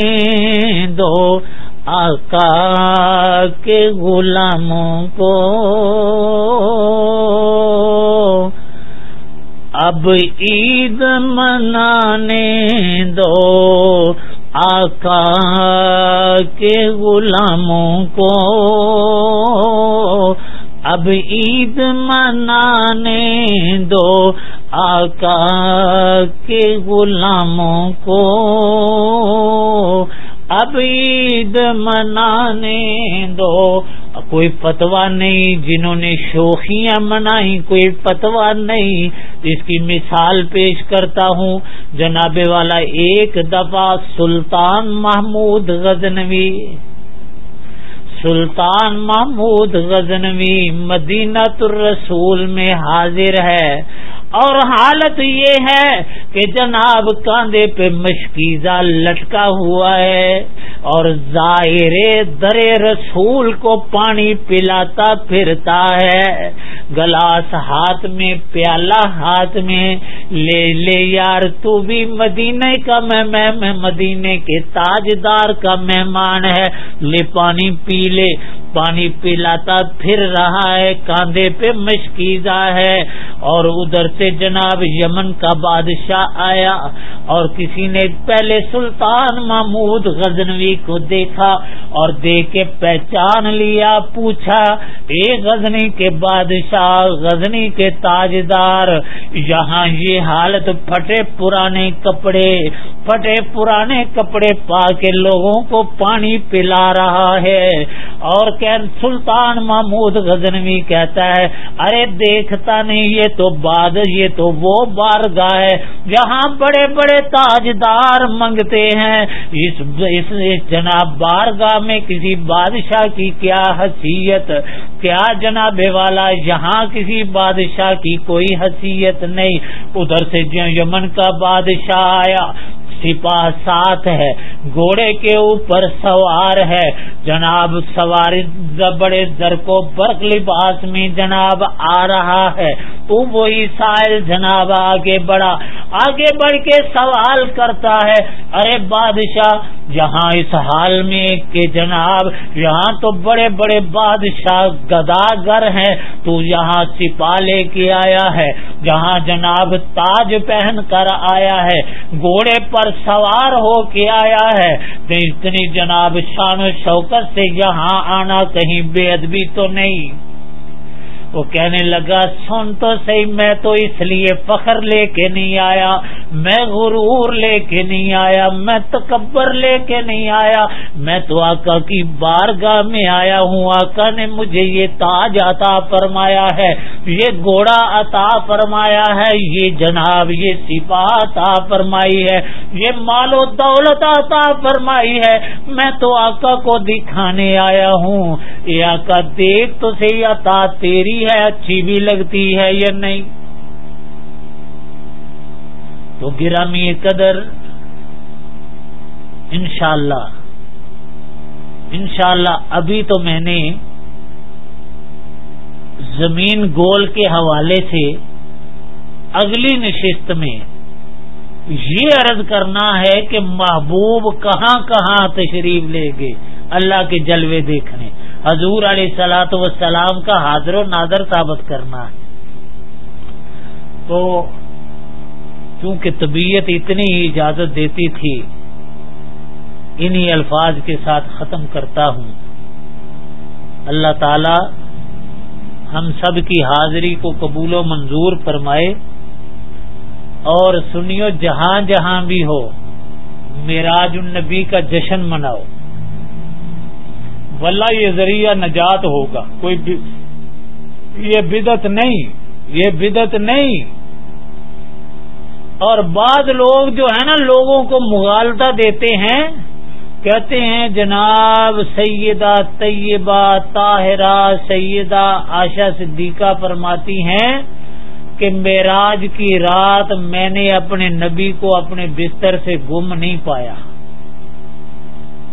دو۔ آقا کے غلاموں کو۔ اب عید منانے دو آقا کے غلاموں کو۔ اب عید منانے دو آقا کے غلاموں کو۔ اب عید منانے دو۔ کوئی فتوا نہیں، جنہوں نے شوخیاں منائی، کوئی فتوا نہیں۔ اس کی مثال پیش کرتا ہوں، جناب والا ایک دفعہ سلطان محمود غزنوی۔ سلطان محمود غزنوی مدینہ الرسول میں حاضر ہے۔ اور حالت یہ ہے کہ جناب کاندھے پہ مشکیزہ لٹکا ہوا ہے اور ظاہر در رسول کو پانی پلاتا پھرتا ہے۔ گلاس ہاتھ میں، پیالہ ہاتھ میں، لے لے یار تو بھی مدینے کا میں مدینے کے تاجدار کا مہمان ہے۔ لے پانی پی لے۔ پانی پلاتا پھر رہا ہے۔ کاندھے پہ مشکیزہ ہے اور ادھر سے جناب یمن کا بادشاہ آیا اور کسی نے پہلے سلطان محمود غزنوی کو دیکھا اور دیکھ کے پہچان لیا، پوچھا، اے غزنی کے بادشاہ، غزنی کے تاجدار، یہاں یہ حالت پھٹے پرانے کپڑے، پھٹے پرانے کپڑے پا کے لوگوں کو پانی پلا رہا ہے۔ اور سلطان محمود غزنوی کہتا ہے، ارے دیکھتا نہیں، یہ تو باد یہ تو وہ بارگاہ ہے جہاں بڑے بڑے تاجدار منگتے ہیں۔ اس, اس جناب بارگاہ میں کسی بادشاہ کی کیا حیثیت کیا جناب والا یہاں کسی بادشاہ کی کوئی حیثیت نہیں۔ ادھر سے یمن کا بادشاہ آیا۔ سپاہ ساتھ ہے، گھوڑے کے اوپر سوار ہے۔ جناب سواری بڑے زر کو برق لباس میں جناب آ رہا ہے۔ تو وہی سائل جناب آگے بڑھا۔ آگے بڑھ کے سوال کرتا ہے، ارے بادشاہ یہاں اس حال میں کہ جناب، یہاں تو بڑے بڑے بادشاہ گداگر ہیں، تو یہاں سپا لے کے آیا ہے، جہاں جناب تاج پہن کر آیا ہے، گھوڑے پر سوار ہو کے آیا ہے۔ تو اتنی جناب شان و شوکت سے یہاں آنا کہیں بے ادبی تو نہیں۔ وہ کہنے لگا، سن تو صحیح، میں تو اس لیے فخر لے کے نہیں آیا، میں غرور لے کے نہیں آیا، میں تکبر لے کے نہیں آیا، میں تو آقا کی بارگاہ میں آیا ہوں۔ آقا نے مجھے یہ تاج عطا فرمایا ہے، یہ گھوڑا عطا فرمایا ہے، یہ جناب، یہ سپاہ عطا فرمائی ہے، یہ مال و دولت عطا فرمائی ہے۔ میں تو آقا کو دکھانے آیا ہوں۔ یہ آقا، دیکھ تو صحیح عطا تیری ہے، اچھی بھی لگتی ہے یا نہیں؟ تو گرامی قدر انشاءاللہ انشاءاللہ ابھی تو میں نے زمین گول کے حوالے سے اگلی نشست میں یہ عرض کرنا ہے کہ محبوب کہاں کہاں تشریف لے گے اللہ کے جلوے دیکھنے۔ حضور علیہ سلاۃ وسلام کا حاضر و نادر ثابت کرنا ہے۔ تو چونکہ طبیعت اتنی ہی اجازت دیتی تھی، انہی الفاظ کے ساتھ ختم کرتا ہوں۔ اللہ تعالی ہم سب کی حاضری کو قبول و منظور فرمائے اور سنیو جہاں جہاں بھی ہو، میراج النبی کا جشن مناؤ۔ واللہ یہ ذریعہ نجات ہوگا۔ کوئی یہ بدت نہیں، یہ بدت نہیں۔ اور بعض لوگ جو ہے نا، لوگوں کو مغالتا دیتے ہیں، کہتے ہیں، جناب سیدہ طیبہ طاہرہ سیدہ آشا صدیقہ فرماتی ہیں کہ معراج کی رات میں نے اپنے نبی کو اپنے بستر سے گم نہیں پایا۔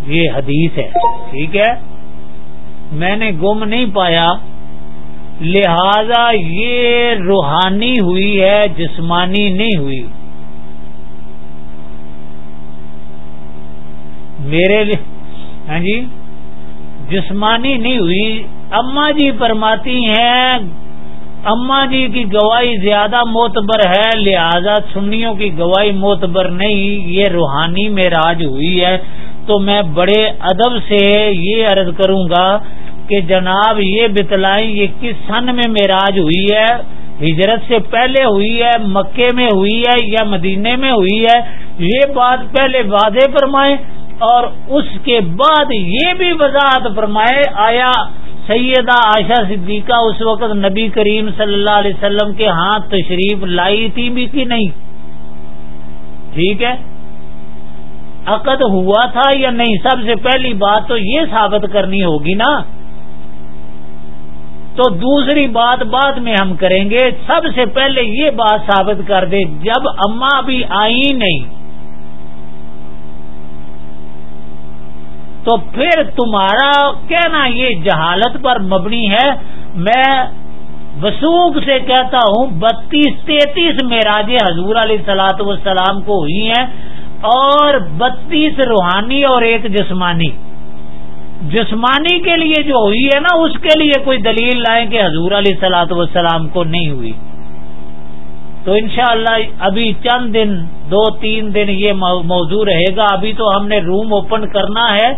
یہ حدیث ہے، ٹھیک ہے؟ میں نے گم نہیں پایا، لہذا یہ روحانی ہوئی ہے، جسمانی نہیں ہوئی۔ میرے ہاں جی جسمانی نہیں ہوئی۔ اما جی فرماتی ہیں اما جی کی گواہی زیادہ موتبر ہے، لہذا سنیوں کی گواہی موتبر نہیں، یہ روحانی میں ہوئی ہے۔ تو میں بڑے ادب سے یہ عرض کروں گا کہ جناب یہ بتلائیں، یہ کس سن میں میراج ہوئی ہے؟ ہجرت سے پہلے ہوئی ہے، مکے میں ہوئی ہے یا مدینے میں ہوئی ہے؟ یہ بات پہلے واضح فرمائے اور اس کے بعد یہ بھی وضاحت فرمائے، آیا سیدہ عائشہ صدیقہ اس وقت نبی کریم صلی اللہ علیہ وسلم کے ہاتھ تشریف لائی تھی بھی کہ نہیں؟ ٹھیک ہے؟ عقد ہوا تھا یا نہیں؟ سب سے پہلی بات تو یہ ثابت کرنی ہوگی نا تو دوسری بات بعد میں ہم کریں گے، سب سے پہلے یہ بات ثابت کر دے، جب اما بھی آئی نہیں، تو پھر تمہارا کہنا یہ جہالت پر مبنی ہے، میں وسوخ سے کہتا ہوں، بتیس تینتیس میراج حضور علیہ سلاط وسلام کو ہوئی ہیں، اور بتیس روحانی اور ایک جسمانی۔ جسمانی کے لیے جو ہوئی ہے نا، اس کے لیے کوئی دلیل لائیں کہ حضور علیہ سلاط وسلام کو نہیں ہوئی۔ تو انشاءاللہ ابھی چند دن، دو، تین دن یہ موضوع رہے گا۔ ابھی تو ہم نے روم اوپن کرنا ہے۔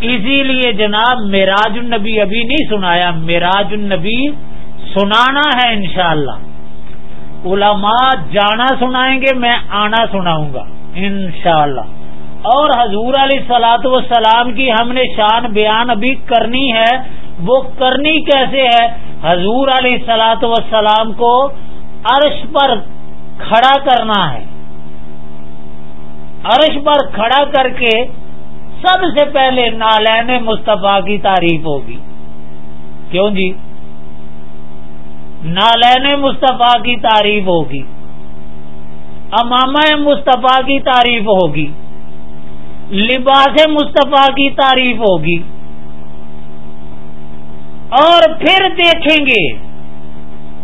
اسی لیے جناب میراج النبی ابھی نہیں سنایا، میراج النبی سنانا ہے انشاءاللہ۔ علماء جانا سنائیں گے، میں آنا سناؤں گا، انشاءاللہ۔ اور حضور علیہ سلاۃ وسلام کی ہم نے شان بیان ابھی کرنی ہے، وہ کرنی کیسے ہے؟ حضور علیہ سلاۃ وسلام کو عرش پر کھڑا کرنا ہے۔ عرش پر کھڑا کر کے سب سے پہلے نالین مصطفیٰ کی تعریف ہوگی۔ کیوں جی؟ نالین مصطفیٰ کی تعریف ہوگی۔ امام مصطفیٰ کی تعریف ہوگی۔ لباس مصطفیٰ کی تعریف ہوگی۔ اور پھر دیکھیں گے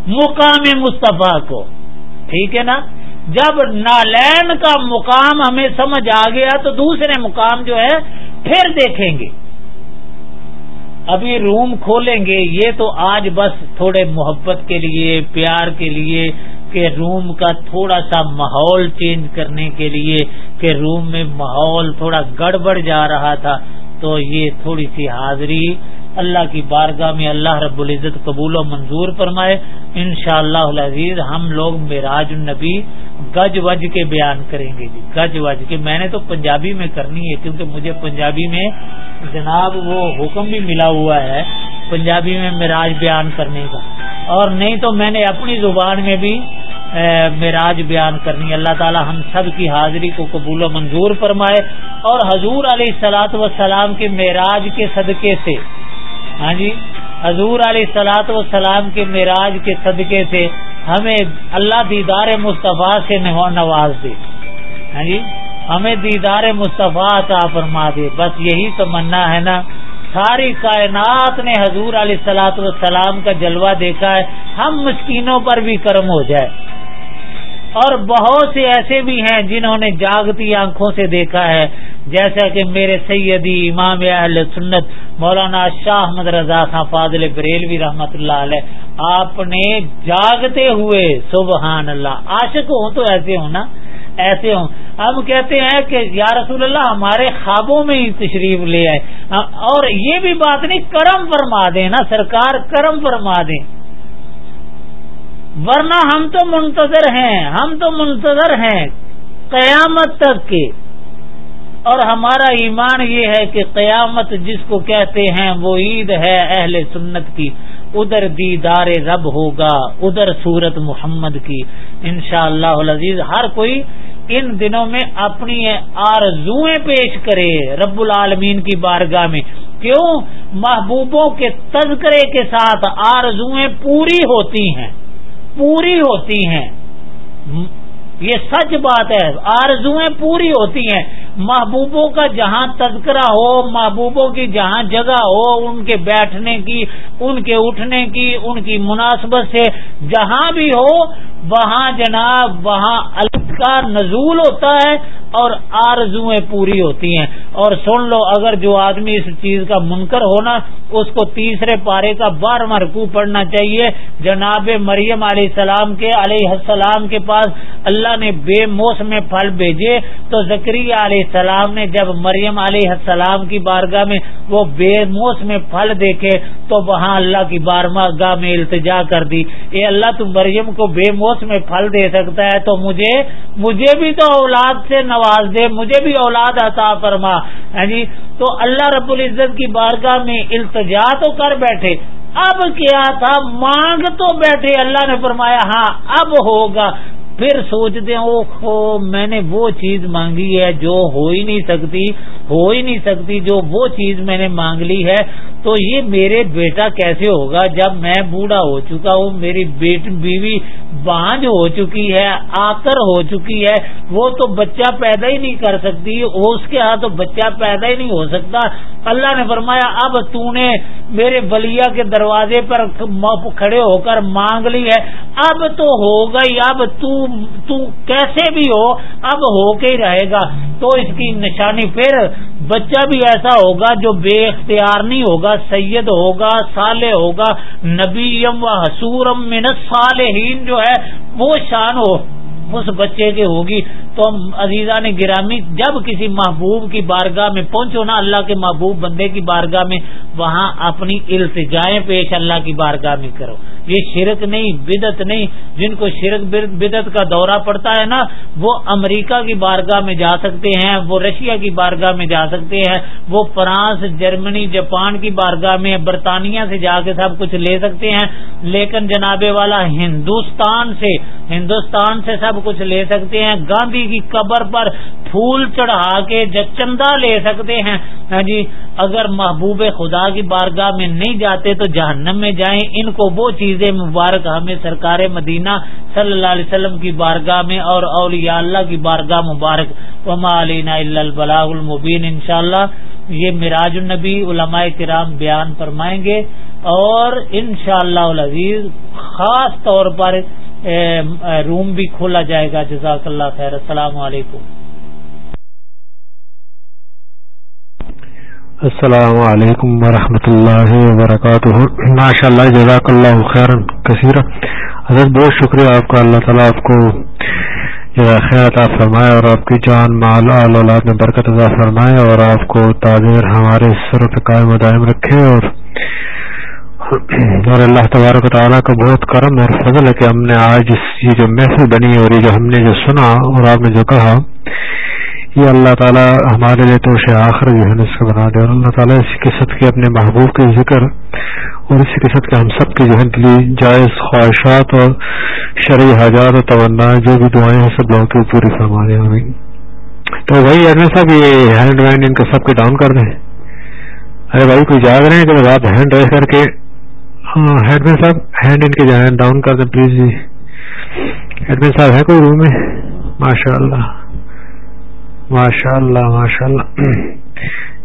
مقام مصطفیٰ کو۔ ٹھیک ہے نا؟ جب نالین کا مقام ہمیں سمجھ آ گیا تو دوسرے مقام جو ہے، پھر دیکھیں گے۔ ابھی روم کھولیں گے، یہ تو آج بس تھوڑے محبت کے لیے، پیار کے لیے کہ روم کا تھوڑا سا ماحول چینج کرنے کے لیے کہ روم میں ماحول تھوڑا گڑبڑ جا رہا تھا، تو یہ تھوڑی سی حاضری اللہ کی بارگاہ میں اللہ رب العزت قبول و منظور فرمائے۔ ان شاء اللہ عزیز ہم لوگ معراج النبی گج وج کے بیان کریں گے جی۔ گج وج کے میں نے تو پنجابی میں کرنی ہے، کیونکہ مجھے پنجابی میں جناب وہ حکم بھی ملا ہوا ہے پنجابی میں معراج بیان کرنے کا۔ اور نہیں تو میں نے اپنی زبان میں بھی معراج بیان کرنی اللہ تعالی ہم سب کی حاضری کو قبول و منظور فرمائے اور حضور علیہ سلاط وسلام کے معراج کے صدقے سے ہاں جی حضور علیہ سلاط وسلام کے معراج کے صدقے سے ہمیں اللہ دیدار مصطفیٰ سے نواز دے۔ ہاں جی ہمیں دیدار مصطفیٰ عطا فرما دے۔ بس یہی تمنا ہے نا۔ ساری کائنات نے حضور علیہ سلاط والسلام کا جلوہ دیکھا ہے۔ ہم مسکینوں پر بھی کرم ہو جائے۔ اور بہت سے ایسے بھی ہیں جنہوں نے جاگتی آنکھوں سے دیکھا ہے، جیسا کہ میرے سیدی امام اہل سنت مولانا شاہ احمد رضا خان فاضل بریلوی رحمت اللہ علیہ، آپ نے جاگتے ہوئے سبحان اللہ، عاشق ہوں تو ایسے ہوں نا، ایسے ہوں۔ ہم کہتے ہیں کہ یا رسول اللہ ہمارے خوابوں میں ہی تشریف لے آئے۔ اور یہ بھی بات نہیں، کرم فرما دیں نا، سرکار کرم فرما دیں۔ ورنہ ہم تو منتظر ہیں، ہم تو منتظر ہیں قیامت تک کے۔ اور ہمارا ایمان یہ ہے کہ قیامت جس کو کہتے ہیں وہ عید ہے اہل سنت کی، ادھر دیدار رب ہوگا، ادھر سورت محمد کی۔ انشاءاللہ اللہ ہر کوئی ان دنوں میں اپنی آرزویں پیش کرے رب العالمین کی بارگاہ میں۔ کیوں؟ محبوبوں کے تذکرے کے ساتھ آرزویں پوری ہوتی ہیں۔ پوری ہوتی ہیں۔ یہ سچ بات ہے آرزویں پوری ہوتی ہیں۔ محبوبوں کا جہاں تذکرہ ہو، محبوبوں کی جہاں جگہ ہو، ان کے بیٹھنے کی، ان کے اٹھنے کی، ان کی مناسبت سے جہاں بھی ہو وہاں جناب، وہاں الگ کا نزول ہوتا ہے اور آرزویں پوری ہوتی ہیں۔ اور سن لو، اگر جو آدمی اس چیز کا منکر ہونا، اس کو تیسرے پارے کا بار مرکو پڑھنا چاہیے۔ جناب مریم علیہ السلام کے، علیہ السلام کے پاس اللہ نے بے موسم پھل بھیجے۔ تو زکری علیہ السلام نے جب مریم علیہ السلام کی بارگاہ میں وہ بے موسم پھل دیکھے، تو وہاں اللہ کی بارگاہ میں التجا کر دی۔ اے اللہ تو مریم کو بے موسم میں پھل دے سکتا ہے تو مجھے مجھے بھی تو اولاد سے نواز دے، مجھے بھی اولاد عطا فرما۔ ہاں جی؟ تو اللہ رب العزت کی بارگاہ میں التجا تو کر بیٹھے۔ اب کیا تھا؟ مانگ تو بیٹھے۔ اللہ نے فرمایا ہاں اب ہوگا۔ پھر سوچتے ہیں او میں نے وہ چیز مانگی ہے جو ہو ہی نہیں سکتی، ہو ہی نہیں سکتی، جو وہ چیز میں نے مانگ لی ہے۔ تو یہ میرے بیٹا کیسے ہوگا جب میں بوڑھا ہو چکا ہوں؟ میری بیٹ بیوی بانج ہو چکی ہے آکر ہو چکی ہے۔ وہ تو بچہ پیدا ہی نہیں کر سکتی اس کے ہاں تو بچہ پیدا ہی نہیں ہو سکتا۔ اللہ نے فرمایا، اب تو نے میرے بلیا کے دروازے پر کھڑے ہو کر مانگ لی ہے۔ اب تو ہوگا ہی، اب تو تو کیسے بھی ہو، اب ہو کے ہی رہے گا۔ تو اس کی نشانی پھر بچہ بھی ایسا ہوگا جو بے اختیار نہیں ہوگا، سید ہوگا، صالح ہوگا نبی و حسورم منت صالحین جو ہے، وہ شان ہو، اس بچے کے ہوگی۔ تو عزیزہ نے گرامی، جب کسی محبوب کی بارگاہ میں پہنچو نا، اللہ کے محبوب بندے کی بارگاہ میں، وہاں اپنی التجائیں پیش اللہ کی بارگاہ میں کرو۔ یہ شرک نہیں بدت نہیں، جن کو شرک بدت کا دورہ پڑتا ہے نا، وہ امریکہ کی بارگاہ میں جا سکتے ہیں، وہ رشیا کی بارگاہ میں جا سکتے ہیں، وہ فرانس، جرمنی، جاپان کی بارگاہ میں، برطانیہ سے جا کے سب کچھ لے سکتے ہیں، لیکن جناب والا ہندوستان سے ہندوستان سے سب کچھ لے سکتے ہیں، گاندھی کی قبر پر پھول چڑھا کے چندہ لے سکتے ہیں۔ ہاں جی اگر محبوب خدا کی بارگاہ میں نہیں جاتے تو جہنم میں جائیں۔ ان کو وہ چیزیں مبارک ہمیں سرکار مدینہ صلی اللہ علیہ وسلم کی بارگاہ میں اور اولیاء اللہ کی بارگاہ مبارک۔ وما علینا البلاغ المبین۔ انشاءاللہ یہ مراج النبی علماء کرام بیان فرمائیں گے۔ اور انشاءاللہ اللہ خاص طور پر روم بھی کھولا جائے گا۔ جزاک اللہ خیر۔ السلام علیکم۔ السلام علیکم ورحمۃ اللہ وبرکاتہ۔ ماشاء اللہ جزاک اللہ خیر کثیر حضرت، بہت شکریہ آپ کا، اللہ تعالیٰ آپ کو خیر عطا فرمائے اور آپ کی جان، مال اولاد میں برکت عطا فرمائے اور آپ کو تاجر ہمارے سر پہ قائم و دائم رکھے اور اور اللہ تبارک و تعالیٰ کا بہت کرم اور فضل ہے کہ ہم نے آج یہ جو محفل بنی اور یہ جو ہم نے جو سنا اور آپ نے جو کہا یہ اللہ تعالیٰ ہمارے لیے تو اسے آخر جو ہے اس کا بنا دے۔ اور اللہ تعالیٰ اسی قسط کے اپنے محبوب کے ذکر اور اسی قسط کے ہم سب کے جو ہے جائز خواہشات اور شرعی حاجات اور تونا جو بھی دعائیں ہیں، سب لوگوں کی پوری فرما دیں ہمیں تو وہی ایڈمن صاحب، یہ ہینڈ وینڈ ان کا سب کے ڈاؤن کر دیں۔ ارے بھائی، کوئی جاگ رہے ہیں کہ آپ ہینڈ ریس کر کے ہاں ہیڈمین صاحب ہینڈ ان کے جائیں ڈاؤن کر دیں پلیز جی۔ ہیڈمین صاحب، ہے کوئی روم میں؟ ماشاء اللہ ماشاء اللہ ماشاء اللہ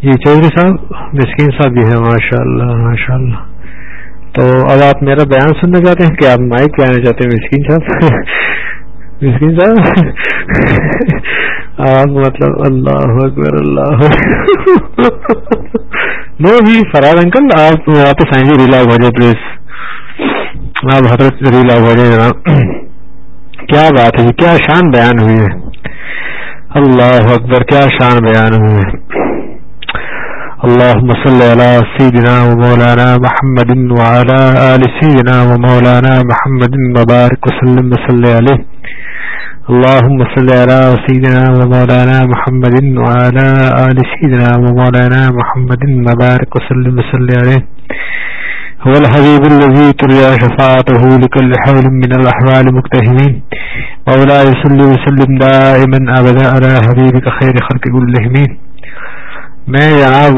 جی چودھری صاحب، مسکین صاحب بھی ہے ماشاء اللہ ماشاء اللہ تو اب آپ میرا بیان سننا چاہتے ہیں کہ آپ مائک پہ آنا چاہتے ہیں، مسکین صاحب؟ مسکین صاحب؟ آپ مطلب اللہ اکبر، اللہ نو جی فراد انکل، آپ واپس آئیں گے ریلا ہو جائے، پلیز۔ آپ حضرت ریلا ہو جائے، جناب۔ کیا بات ہے، کیا شان بیان ہوئی ہے۔ اللہ اکبر، کیا شان بیان ہوئی ہے۔ اللهم صل على سيدنا ومولانا محمد وعلى آل سيدنا ومولانا محمد وبارك وسلم وصل عليه اللهم صل على سيدنا ومولانا محمد وعلى آل سيدنا ومولانا محمد مبارك وسلم وسلم عليه هو الحبيب الذي ترجى شفاعته لكل حول من الأحوال مكتهمين مولا يسل وسلم دائما أبدا على حبيبك خير خلق كلهم میں جناب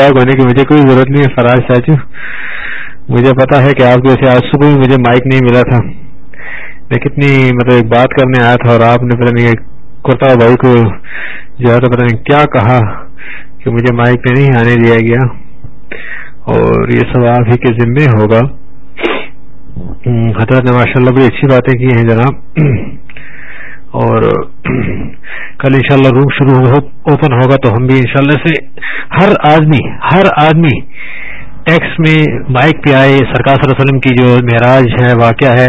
لاگ ہونے کی مجھے کوئی ضرورت نہیں ہے، فراز چاچو جی۔ مجھے پتا ہے کہ آپ کو ایسے آج صبح مجھے مائک نہیں ملا تھا۔ میں کتنی مطلب ایک بات کرنے آیا تھا اور آپ نے پتہ نہیں کرتا بھائی کو جو ہے تو پتہ نہیں کیا کہا کہ مجھے مائک پہ نہیں آنے دیا گیا۔ اور یہ سب آپ ہی کے ذمے ہوگا۔ حضرت نے ماشاء اللہ بڑی اچھی باتیں کی ہیں جناب۔ اور کل انشاءاللہ روم شروع اوپن ہوگا تو ہم بھی انشاءاللہ سے ہر آدمی ہر آدمی ٹیکس میں مائک پہ آئے، سرکار صلی اللہ علیہ وسلم کی جو معراج ہے، واقعہ ہے،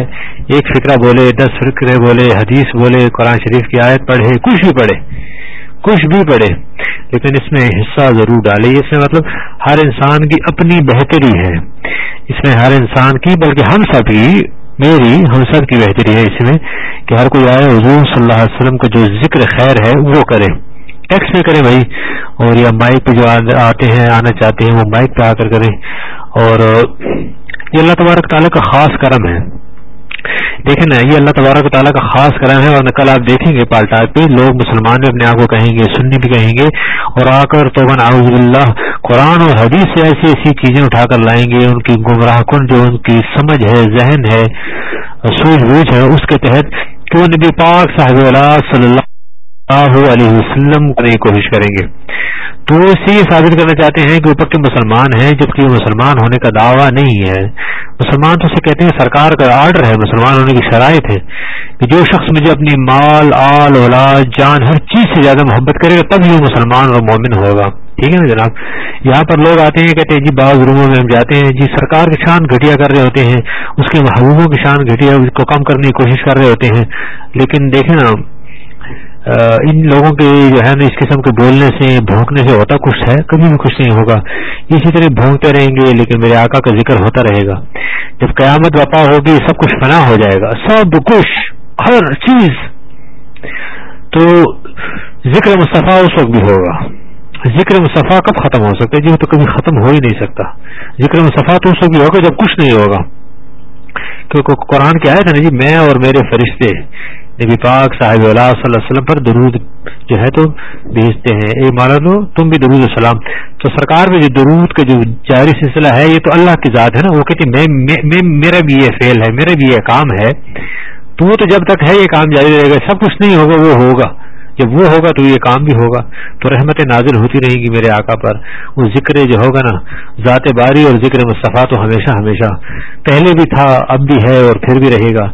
ایک فکرہ بولے، دس فکرے بولے، حدیث بولے، قرآن شریف کی آیت پڑھے، کچھ بھی پڑھے۔ کچھ بھی پڑھے، لیکن اس میں حصہ ضرور ڈالے۔ اس میں مطلب ہر انسان کی اپنی بہتری ہے۔ اس میں ہر انسان کی، بلکہ ہم سب کی، میری، ہم سب کی بہتری ہے۔ اس میں کہ ہر کوئی آئے، حضور صلی اللہ علیہ وسلم کا جو ذکر خیر ہے، وہ کرے۔ ٹیکس میں کریں بھائی۔ اور یا مائک پہ جو آتے ہیں، آنا چاہتے ہیں، وہ مائک پہ آ کر کریں۔ اور یہ اللہ تبارک تعالیٰ کا خاص کرم ہے۔ دیکھیں نا، یہ اللہ تبارک و تعالیٰ کا خاص کرم ہے اور کل آپ دیکھیں گے پالٹا پہ، لوگ مسلمان بھی اپنے آپ کو کہیں گے، سنی بھی کہیں گے، اور آ کر تو اعوذ اللہ قرآن اور حدیث سے ایسی ایسی چیزیں اٹھا کر لائیں گے، ان کی گمراہ کن جو ان کی سمجھ ہے، ذہن ہے سوجھ بوجھ ہے، اس کے تحت کہ نبی پاک صاحب اللہ صلی اللہ علیہ وسلم کرنے کی کوشش کریں گے۔ تو وہ اس سے یہ ثابت کرنا چاہتے ہیں کہ اوپر کے مسلمان ہیں، جبکہ وہ مسلمان ہونے کا دعویٰ نہیں ہے۔ مسلمان تو اسے کہتے ہیں سرکار کا آرڈر ہے، مسلمان ہونے کی شرائط ہے کہ جو شخص مجھے اپنی مال، آل، اولاد، جان، ہر چیز سے زیادہ محبت کرے گا، تب ہی وہ مسلمان اور مومن ہوگا۔ ٹھیک ہے نا جناب؟ یہاں پر لوگ آتے ہیں، کہتے ہیں جی بعض روموں میں ہم جاتے ہیں جی سرکار کی شان گھٹیا کر رہے ہوتے ہیں، اس کے محبوبوں کی شان گھٹیا کو کم کرنے کی کوشش کر رہے ہوتے ہیں۔ لیکن دیکھیں نا ان لوگوں کے جو ہے نا، اس قسم کے بولنے سے، بھونکنے سے ہوتا کچھ ہے؟ کبھی بھی کچھ نہیں ہوگا۔ اسی طرح بھونکتے رہیں گے، لیکن میرے آقا کا ذکر ہوتا رہے گا۔ جب قیامت وپا ہوگی، سب کچھ فنا ہو جائے گا۔ سب کچھ، ہر چیز۔ تو ذکر مصطفیٰ اس وقت بھی ہوگا۔ ذکر مصطفیٰ کب ختم ہو سکتا ہے؟ جی تو کبھی ختم ہو ہی نہیں سکتا۔ ذکر مصطفیٰ تو اس وقت بھی ہوگا جب کچھ نہیں ہوگا۔ کیونکہ قرآن کیا ہے نا جی میں اور میرے فرشتے نبی پاک صاحب اللہ صلی اللہ علیہ وسلم پر درود جو ہے تو بھیجتے ہیں۔ اے مالا دو تم بھی درود السلام تو سرکار میں جو درود کا جو جاری سلسلہ ہے یہ تو اللہ کی ذات ہے نا۔ وہ کہتے میں, میں میرا بھی یہ فیل ہے میرا بھی یہ کام ہے۔ تو وہ تو جب تک ہے یہ کام جاری رہے گا۔ سب کچھ نہیں ہوگا وہ ہوگا۔ جب وہ ہوگا تو یہ کام بھی ہوگا۔ تو رحمت نازل ہوتی رہے گی میرے آقا پر۔ وہ ذکر جو ہوگا نا ذات باری اور ذکر مصطفیٰ تو ہمیشہ ہمیشہ۔ پہلے بھی تھا اب بھی ہے اور پھر بھی رہے گا۔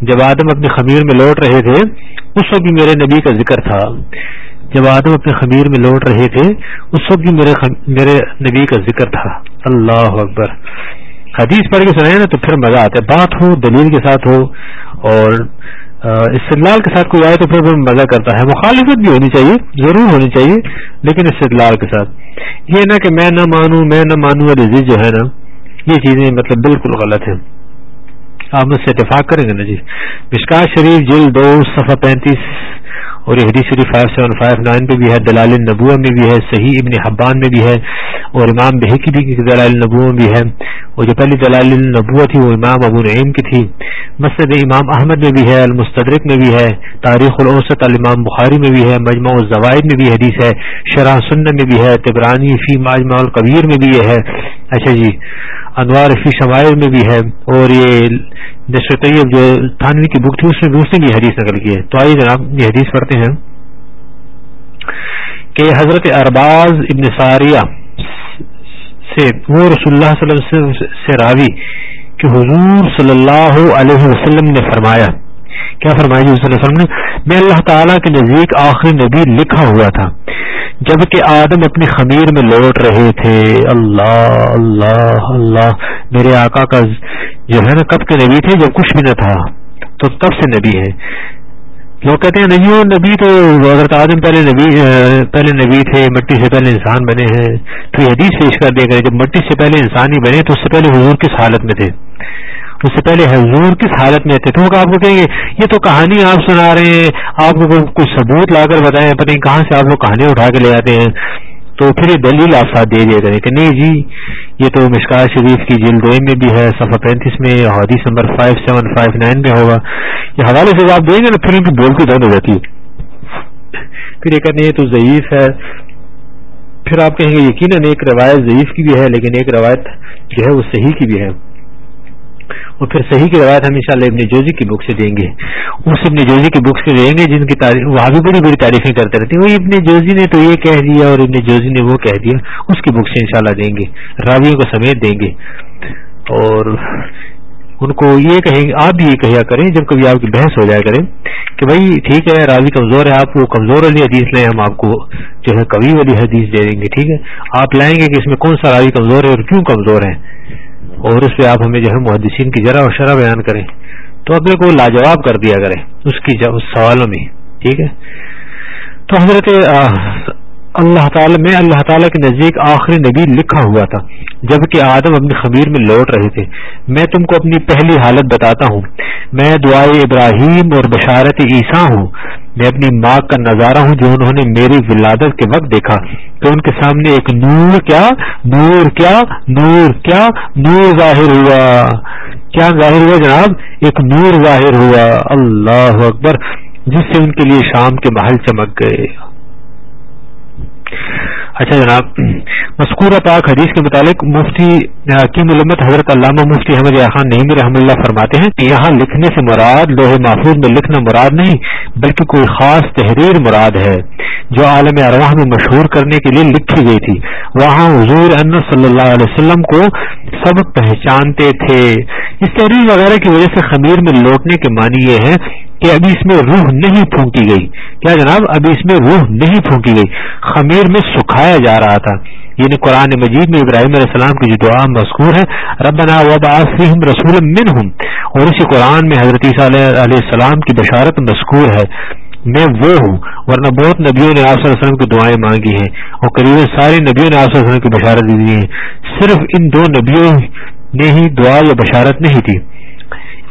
جب آدم اپنے خمیر میں لوٹ رہے تھے، اس وقت بھی میرے نبی کا ذکر تھا۔ جب آدم اپنے خمیر میں لوٹ رہے تھے، اس وقت بھی میرے میرے نبی کا ذکر تھا۔ اللہ اکبر۔ حدیث پڑھ کے سنائے نا تو پھر مزہ آتا ہے۔ بات ہو، دلیل کے ساتھ ہو اور استدلال کے ساتھ کوئی آئے تو پھر وہ مزہ کرتا ہے۔ مخالفت بھی ہونی چاہیے، ضرور ہونی چاہیے، لیکن استدلال کے ساتھ۔ یہ نہ کہ میں نہ مانوں، میں نہ مانوں والی جو ہے نا، یہ چیزیں مطلب بالکل غلط ہیں۔ آپ مجھ سے اتفاق کریں گے نا جی؟ مشکا شریف جل دو، صفحہ پینتیس، اور یہ حدیث شریف فائیو سیون فائیو نائن پہ بھی ہے، دلال النبوہ میں بھی ہے، صحیح ابن حبان میں بھی ہے، اور امام بحقی بھی دلال النبوہ میں بھی ہے۔ اور جو پہلی دلال النبوہ تھی، وہ امام ابو نعیم کی تھی۔ مسجد امام احمد میں بھی ہے، المستدرک میں بھی ہے، تاریخ الاوسط الامام بخاری میں بھی ہے مجموع الزوائد میں بھی حدیث ہے، شرح سنہ میں بھی ہے، تبرانی فی مجمع القبیر میں بھی یہ ہے۔ اچھا جی انوار فی شمائل میں بھی ہے اور یہ نشر طیب جو تھانوی کی بک تھی، اس میں بھی اس نے بھی حدیث نقل کی ہے۔ تو آئیے جناب یہ حدیث پڑھتے ہیں کہ حضرت ارباز ابن ساریہ سے، وہ رسول اللہ صلی اللہ علیہ وسلم سے راوی کہ حضور صلی اللہ علیہ وسلم نے فرمایا، کیا فرمایا جی صلی اللہ علیہ وسلم نے؟ میں اللہ تعالیٰ کے نزدیک آخری نبی لکھا ہوا تھا۔ جبکہ آدم اپنی خمیر میں لوٹ رہے تھے۔ اللہ اللہ اللہ۔ میرے آقا کا جو ہے نا، کب کے نبی تھے؟ جب کچھ بھی نہ تھا۔ تو تب سے نبی ہے۔ لوگ کہتے ہیں، نہیں نبی تو حضرت آدم پہلے نبی پہلے نبی تھے، مٹی سے پہلے انسان بنے ہیں۔ تو یہ حدیث پیش کر دے گا جب مٹی سے پہلے انسان ہی بنے، تو اس سے پہلے حضور کس حالت میں تھے؟ اس سے پہلے حضور کس حالت میں تھے تو آپ کو کہیں گے، یہ تو کہانی آپ سنا رہے ہیں، آپ کو کچھ ثبوت لا کر بتائیں، پتہ نہیں کہاں سے آپ لوگ کہانی اٹھا کے لے آتے ہیں۔ تو پھر یہ دلیل آپ ساتھ دے دیا کریں کہ نہیں جی یہ تو مشکا شریف کی جلد میں بھی ہے، صفحہ پینتیس میں حدیث نمبر فائیو سیون فائیو نائن میں ہوگا۔ یہ حوالے سے آپ دیں گے نا، پھر ان کی بولتی دند ہو جاتی ہے۔ پھر یہ کہتے ہیں تو ضعیف ہے۔ پھر آپ کہیں گے، یقیناً ایک روایت ضعیف کی بھی ہے، لیکن ایک روایت جو ہے وہ صحیح کی بھی ہے۔ اور پھر صحیح کی روایت ہم ان شاء اللہ ابن جوزی کی بک سے دیں گے۔ اس ابن جوزی کی بک سے دیں گے جن کی تاریخ وہاں بھی بڑی بڑی تعریفیں کرتے رہتے ہیں۔ وہ ابن جوزی نے تو یہ کہہ دیا اور ابن جوزی نے وہ کہہ دیا۔ اس کی بک سے انشاءاللہ دیں گے۔ راویوں کو سمیت دیں گے۔ اور ان کو یہ کہیں گے آپ بھی یہ کہیا کریں جب کبھی آپ کی بحث ہو جائے کریں کہ بھائی ٹھیک ہے، راوی کمزور ہے، آپ کو کمزور والی حدیث لیں، ہم آپ کو جو ہے کبھی والی حدیث دے دیں گے، ٹھیک ہے۔ آپ لائیں گے کہ اس میں کون سا راوی کمزور ہے اور کیوں کمزور ہے؟ اور اس پہ آپ ہمیں جو ہے محدثین کی جرا اور شرح بیان کریں تو اپنے کو لاجواب کر دیا کریں اس کی سوالوں میں، ٹھیک ہے؟ تو حضرت اللہ تعالی میں، اللہ تعالیٰ کے نزدیک آخری نبی لکھا ہوا تھا، جبکہ آدم اپنی خبیر میں لوٹ رہے تھے۔ میں تم کو اپنی پہلی حالت بتاتا ہوں۔ میں دعائے ابراہیم اور بشارت عیسیٰ ہوں۔ میں اپنی ماں کا نظارہ ہوں جو انہوں نے میری ولادت کے وقت دیکھا کہ ان کے سامنے ایک نور کیا نور کیا نور کیا، نور ظاہر ہوا۔ کیا ظاہر ہوا جناب؟ ایک نور ظاہر ہوا۔ اللہ اکبر۔ جس سے ان کے لیے شام کے محل چمک گئے۔ اچھا جناب، مذکورہ پاک حدیث کے متعلق مفتی کی ملمت حضرت علامہ مفتی احمد خان نعیم رحم اللہ فرماتے ہیں کہ یہاں لکھنے سے مراد لوہے محفوظ میں لکھنا مراد نہیں، بلکہ کوئی خاص تحریر مراد ہے، جو عالم ارواح میں مشہور کرنے کے لیے لکھی گئی تھی۔ وہاں حضور ان صلی اللہ علیہ وسلم کو سب پہچانتے تھے۔ اس تحریر وغیرہ کی وجہ سے خمیر میں لوٹنے کے معنی یہ ہے کہ ابھی اس میں روح نہیں پھونکی گئی۔ کیا جناب؟ ابھی اس میں روح نہیں پھونکی گئی۔ خمیر میں سکھایا جا رہا تھا۔ یعنی قرآن مجید میں ابراہیم علیہ السلام کی جو دعا مذکور ہے، ربنا وبعثهم رسول منہم۔ اور اسی قرآن میں حضرت عیسیٰ علیہ السلام کی بشارت مذکور ہے۔ میں وہ ہوں، ورنہ بہت نبیوں نے آپ علیہ وسلم کی دعائیں مانگی ہیں۔ اور قریب سارے نبیوں نے آپ علیہ وسلم کی بشارت دی ہے صرف ان دو نبیوں نے ہی دعا یا بشارت نہیں تھی۔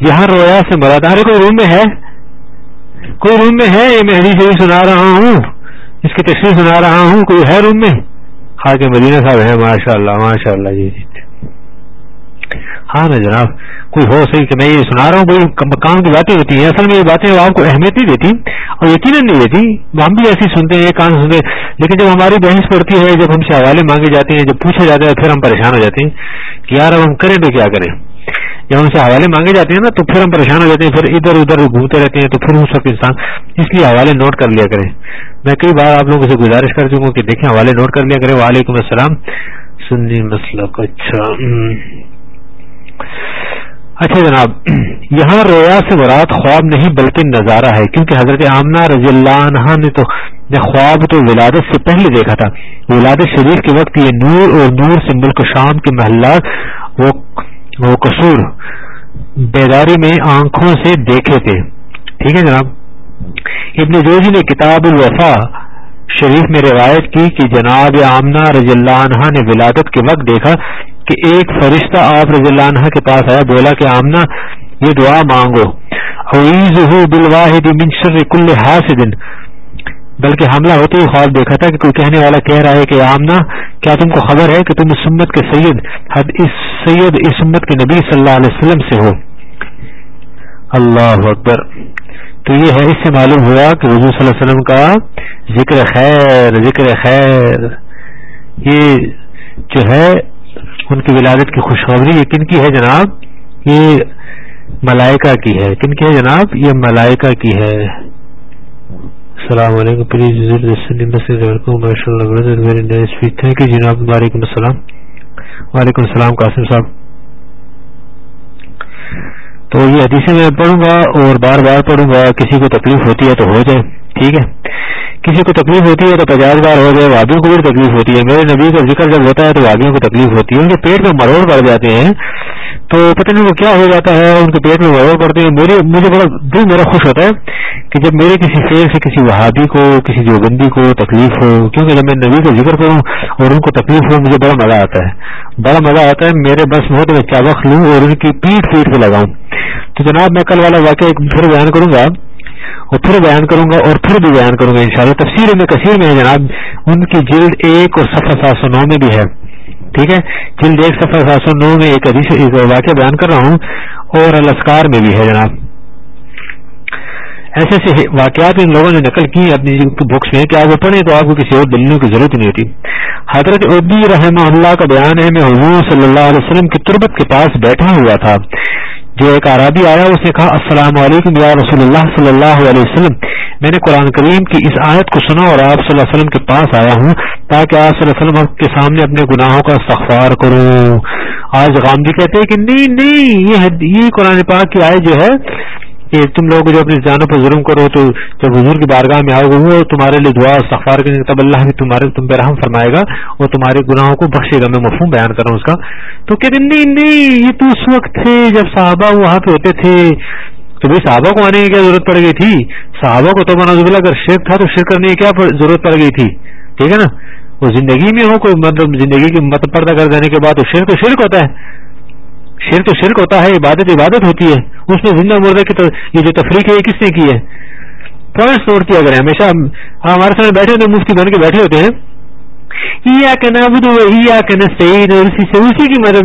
یہاں رویا سے مراد کوئی روم میں ہے۔ کوئی روم میں ہے؟ یہ میں حدیث شریف سنا رہا ہوں۔ اس کی تصویر سنا رہا ہوں۔ کوئی ہے روم میں؟ خاک مدینہ صاحب ہے ماشاء اللہ ماشاء اللہ جی ہاں نا جناب، کوئی ہو صحیح کہ میں یہ سنا رہا ہوں، کوئی کام کی باتیں ہوتی ہیں۔ اصل میں یہ باتیں آپ کو اہمیت نہیں دیتی اور یقیناً نہیں دیتی۔ ہم بھی ایسی سنتے ہیں، کان سنتے ہیں۔ لیکن جب ہماری بحث پڑتی ہے، جب ہم سے حوالے مانگے جاتے ہیں، جب پوچھا جاتا ہے، پھر ہم پریشان ہو جاتے ہیں کہ یار اب ہم کریں تو کیا کریں؟ جب ان سے حوالے مانگے جاتے ہیں نا، تو پھر ہم پریشان ہو جاتے ہیں، پھر ادھر ادھر گھومتے رہتے ہیں، تو پھر اس وقت انسان اس لیے حوالے نوٹ کر لیا کریں۔ میں کئی بار آپ لوگوں سے گزارش کر چکا ہوں کہ دیکھیں، حوالے نوٹ کر لیا کریں۔ وعلیکم السلام۔ سنی مسلک اچھا۔ اچھا جناب، یہاں رویا سے مراد خواب نہیں بلکہ نظارہ ہے، کیونکہ حضرت آمنہ رضی اللہ عنہ نے تو خواب تو ولادت سے پہلے دیکھا تھا۔ ولادت شریف کے وقت یہ نور اور نور سے ملک شام کے محلات، وہ وہ قصور بیداری میں آنکھوں سے دیکھے تھے۔ ٹھیک ہے جناب؟ ابن جوزی نے کتاب الوفا شریف میں روایت کی کہ جناب آمنا رضی اللہ عنہ نے ولادت کے وقت دیکھا کہ ایک فرشتہ آپ رضی اللہ عنہ کے پاس آیا، بولا کہ آمنا یہ دعا مانگو۔ من شر کل حاسد۔ بلکہ حملہ ہوتے ہی خواب دیکھا تھا کہ کوئی کہنے والا کہہ رہا ہے کہ آمنا کیا تم کو خبر ہے کہ تم اس سمت کے سید، حد اس سید، اس سمت کے نبی صلی اللہ علیہ وسلم سے ہو؟ اللہ اکبر۔ تو یہ ہے اس سے معلوم ہوا کہ حضور صلی اللہ علیہ وسلم کا ذکر خیر ذکر خیر۔ یہ جو ہے، ان کی ولادت کی خوشخبری یہ کن کی ہے جناب؟ یہ ملائکہ کی ہے۔ کن کی ہے جناب؟ یہ ملائکہ کی ہے۔ السلام علیکم. پلیز تھینک یو جناب وعلیکم السلام وعلیکم السلام قاسم صاحب تو یہ حدیثیں میں پڑھوں گا اور بار بار پڑھوں گا. کسی کو تکلیف ہوتی ہے تو ہو جائے. ٹھیک ہے۔ کسی کو تکلیف ہوتی ہے تو پچاس بار ہو جائے، وادیوں کو بھی تکلیف ہوتی ہے۔ میرے نبی کا ذکر جب ہوتا ہے تو وادیوں کو تکلیف ہوتی ہے۔ ان کے پیٹ میں مروڑ پڑ جاتے ہیں۔ تو پتہ نہیں وہ کیا ہو جاتا ہے، ان کے پیٹ میں مروڑ پڑتے ہیں۔ میرے مجھے بڑا دل میرا خوش ہوتا ہے کہ جب میرے کسی شیر سے کسی وہابی کو، کسی دیوبندی کو تکلیف ہو، کیونکہ جب میں نبی کا ذکر کروں اور ان کو تکلیف ہو، مجھے بڑا مزہ آتا ہے۔ بڑا مزہ آتا ہے، میرے بس میں میں چابق لوں اور ان کی پیٹ پیٹ پہ لگاؤں۔ تو جناب، میں کل والا واقعہ ایک پھر بیان کروں گا۔ اور پھر بیان کروں گا اور پھر بھی بیان کروں گا انشاءاللہ۔ تفسیر میں کثیر میں ہے جناب، ان کی جلد ایک اور سفر سات سو نو میں بھی ہے۔ ٹھیک ہے؟ جلد ایک سفر سات سو نو میں ایک واقعہ بیان کر رہا ہوں اور الاسکار میں بھی ہے جناب۔ ایسے ایسے واقعات ان لوگوں نے نقل کی اپنی بکس میں کہ آپ وہ پڑھیں تو آپ کو کسی اور دلوں کی ضرورت نہیں ہوتی۔ حضرت عبی رحمہ اللہ کا بیان ہے، میں حضور صلی اللہ علیہ وسلم کی تربت کے پاس بیٹھا ہوا تھا۔ جو ایک عربی آیا اس نے کہا، السلام علیکم یا رسول اللہ صلی اللہ علیہ وسلم۔ میں نے قرآن کریم کی اس آیت کو سنا اور آپ صلی اللہ علیہ وسلم کے پاس آیا ہوں تاکہ آپ صلی اللہ علیہ وسلم کے سامنے اپنے گناہوں کا استغفار کروں۔ آج غامدی کہتے ہیں کہ نہیں نہیں، یہ قرآن پاک کی آیت جو ہے کہ تم لوگ جو اپنی جانوں پر ظلم کرو تو جب حضور کی بارگاہ میں آؤ گے، وہ تمہارے لیے دعا سفار کریں گے۔ تب اللہ بھی تمہارے تم پہ رحم فرمائے گا اور تمہارے گناہوں کو بخشے گا۔ میں مفہوم بیان کر رہا ہوں اس کا۔ تو کہتے نہیں نہیں یہ تو اس وقت تھے جب صحابہ وہاں پہ ہوتے تھے۔ تو بھائی صحابہ کو آنے کی کیا ضرورت پڑ گئی تھی؟ صحابہ کو تو مناظب اللہ اگر شرک تھا تو شرک کرنے کی کیا ضرورت پڑ گئی تھی؟ ٹھیک ہے نا؟ وہ زندگی میں ہو، کوئی مطلب زندگی کی مت پردہ کر دینے کے بعد تو شرک تو شرک ہوتا ہے۔ شرک تو شرک ہوتا ہے، عبادت عبادت ہوتی ہے۔ اس میں زندہ مردہ کی یہ جو تفریح ہے، یہ کس نے کی ہے؟ پوائنٹس نوٹ کیا اگر ہمیشہ ہمارے سامنے بیٹھے ہوتے مفتی بن کے بیٹھے ہوتے ہیں۔ اسی سے اسی کی مدد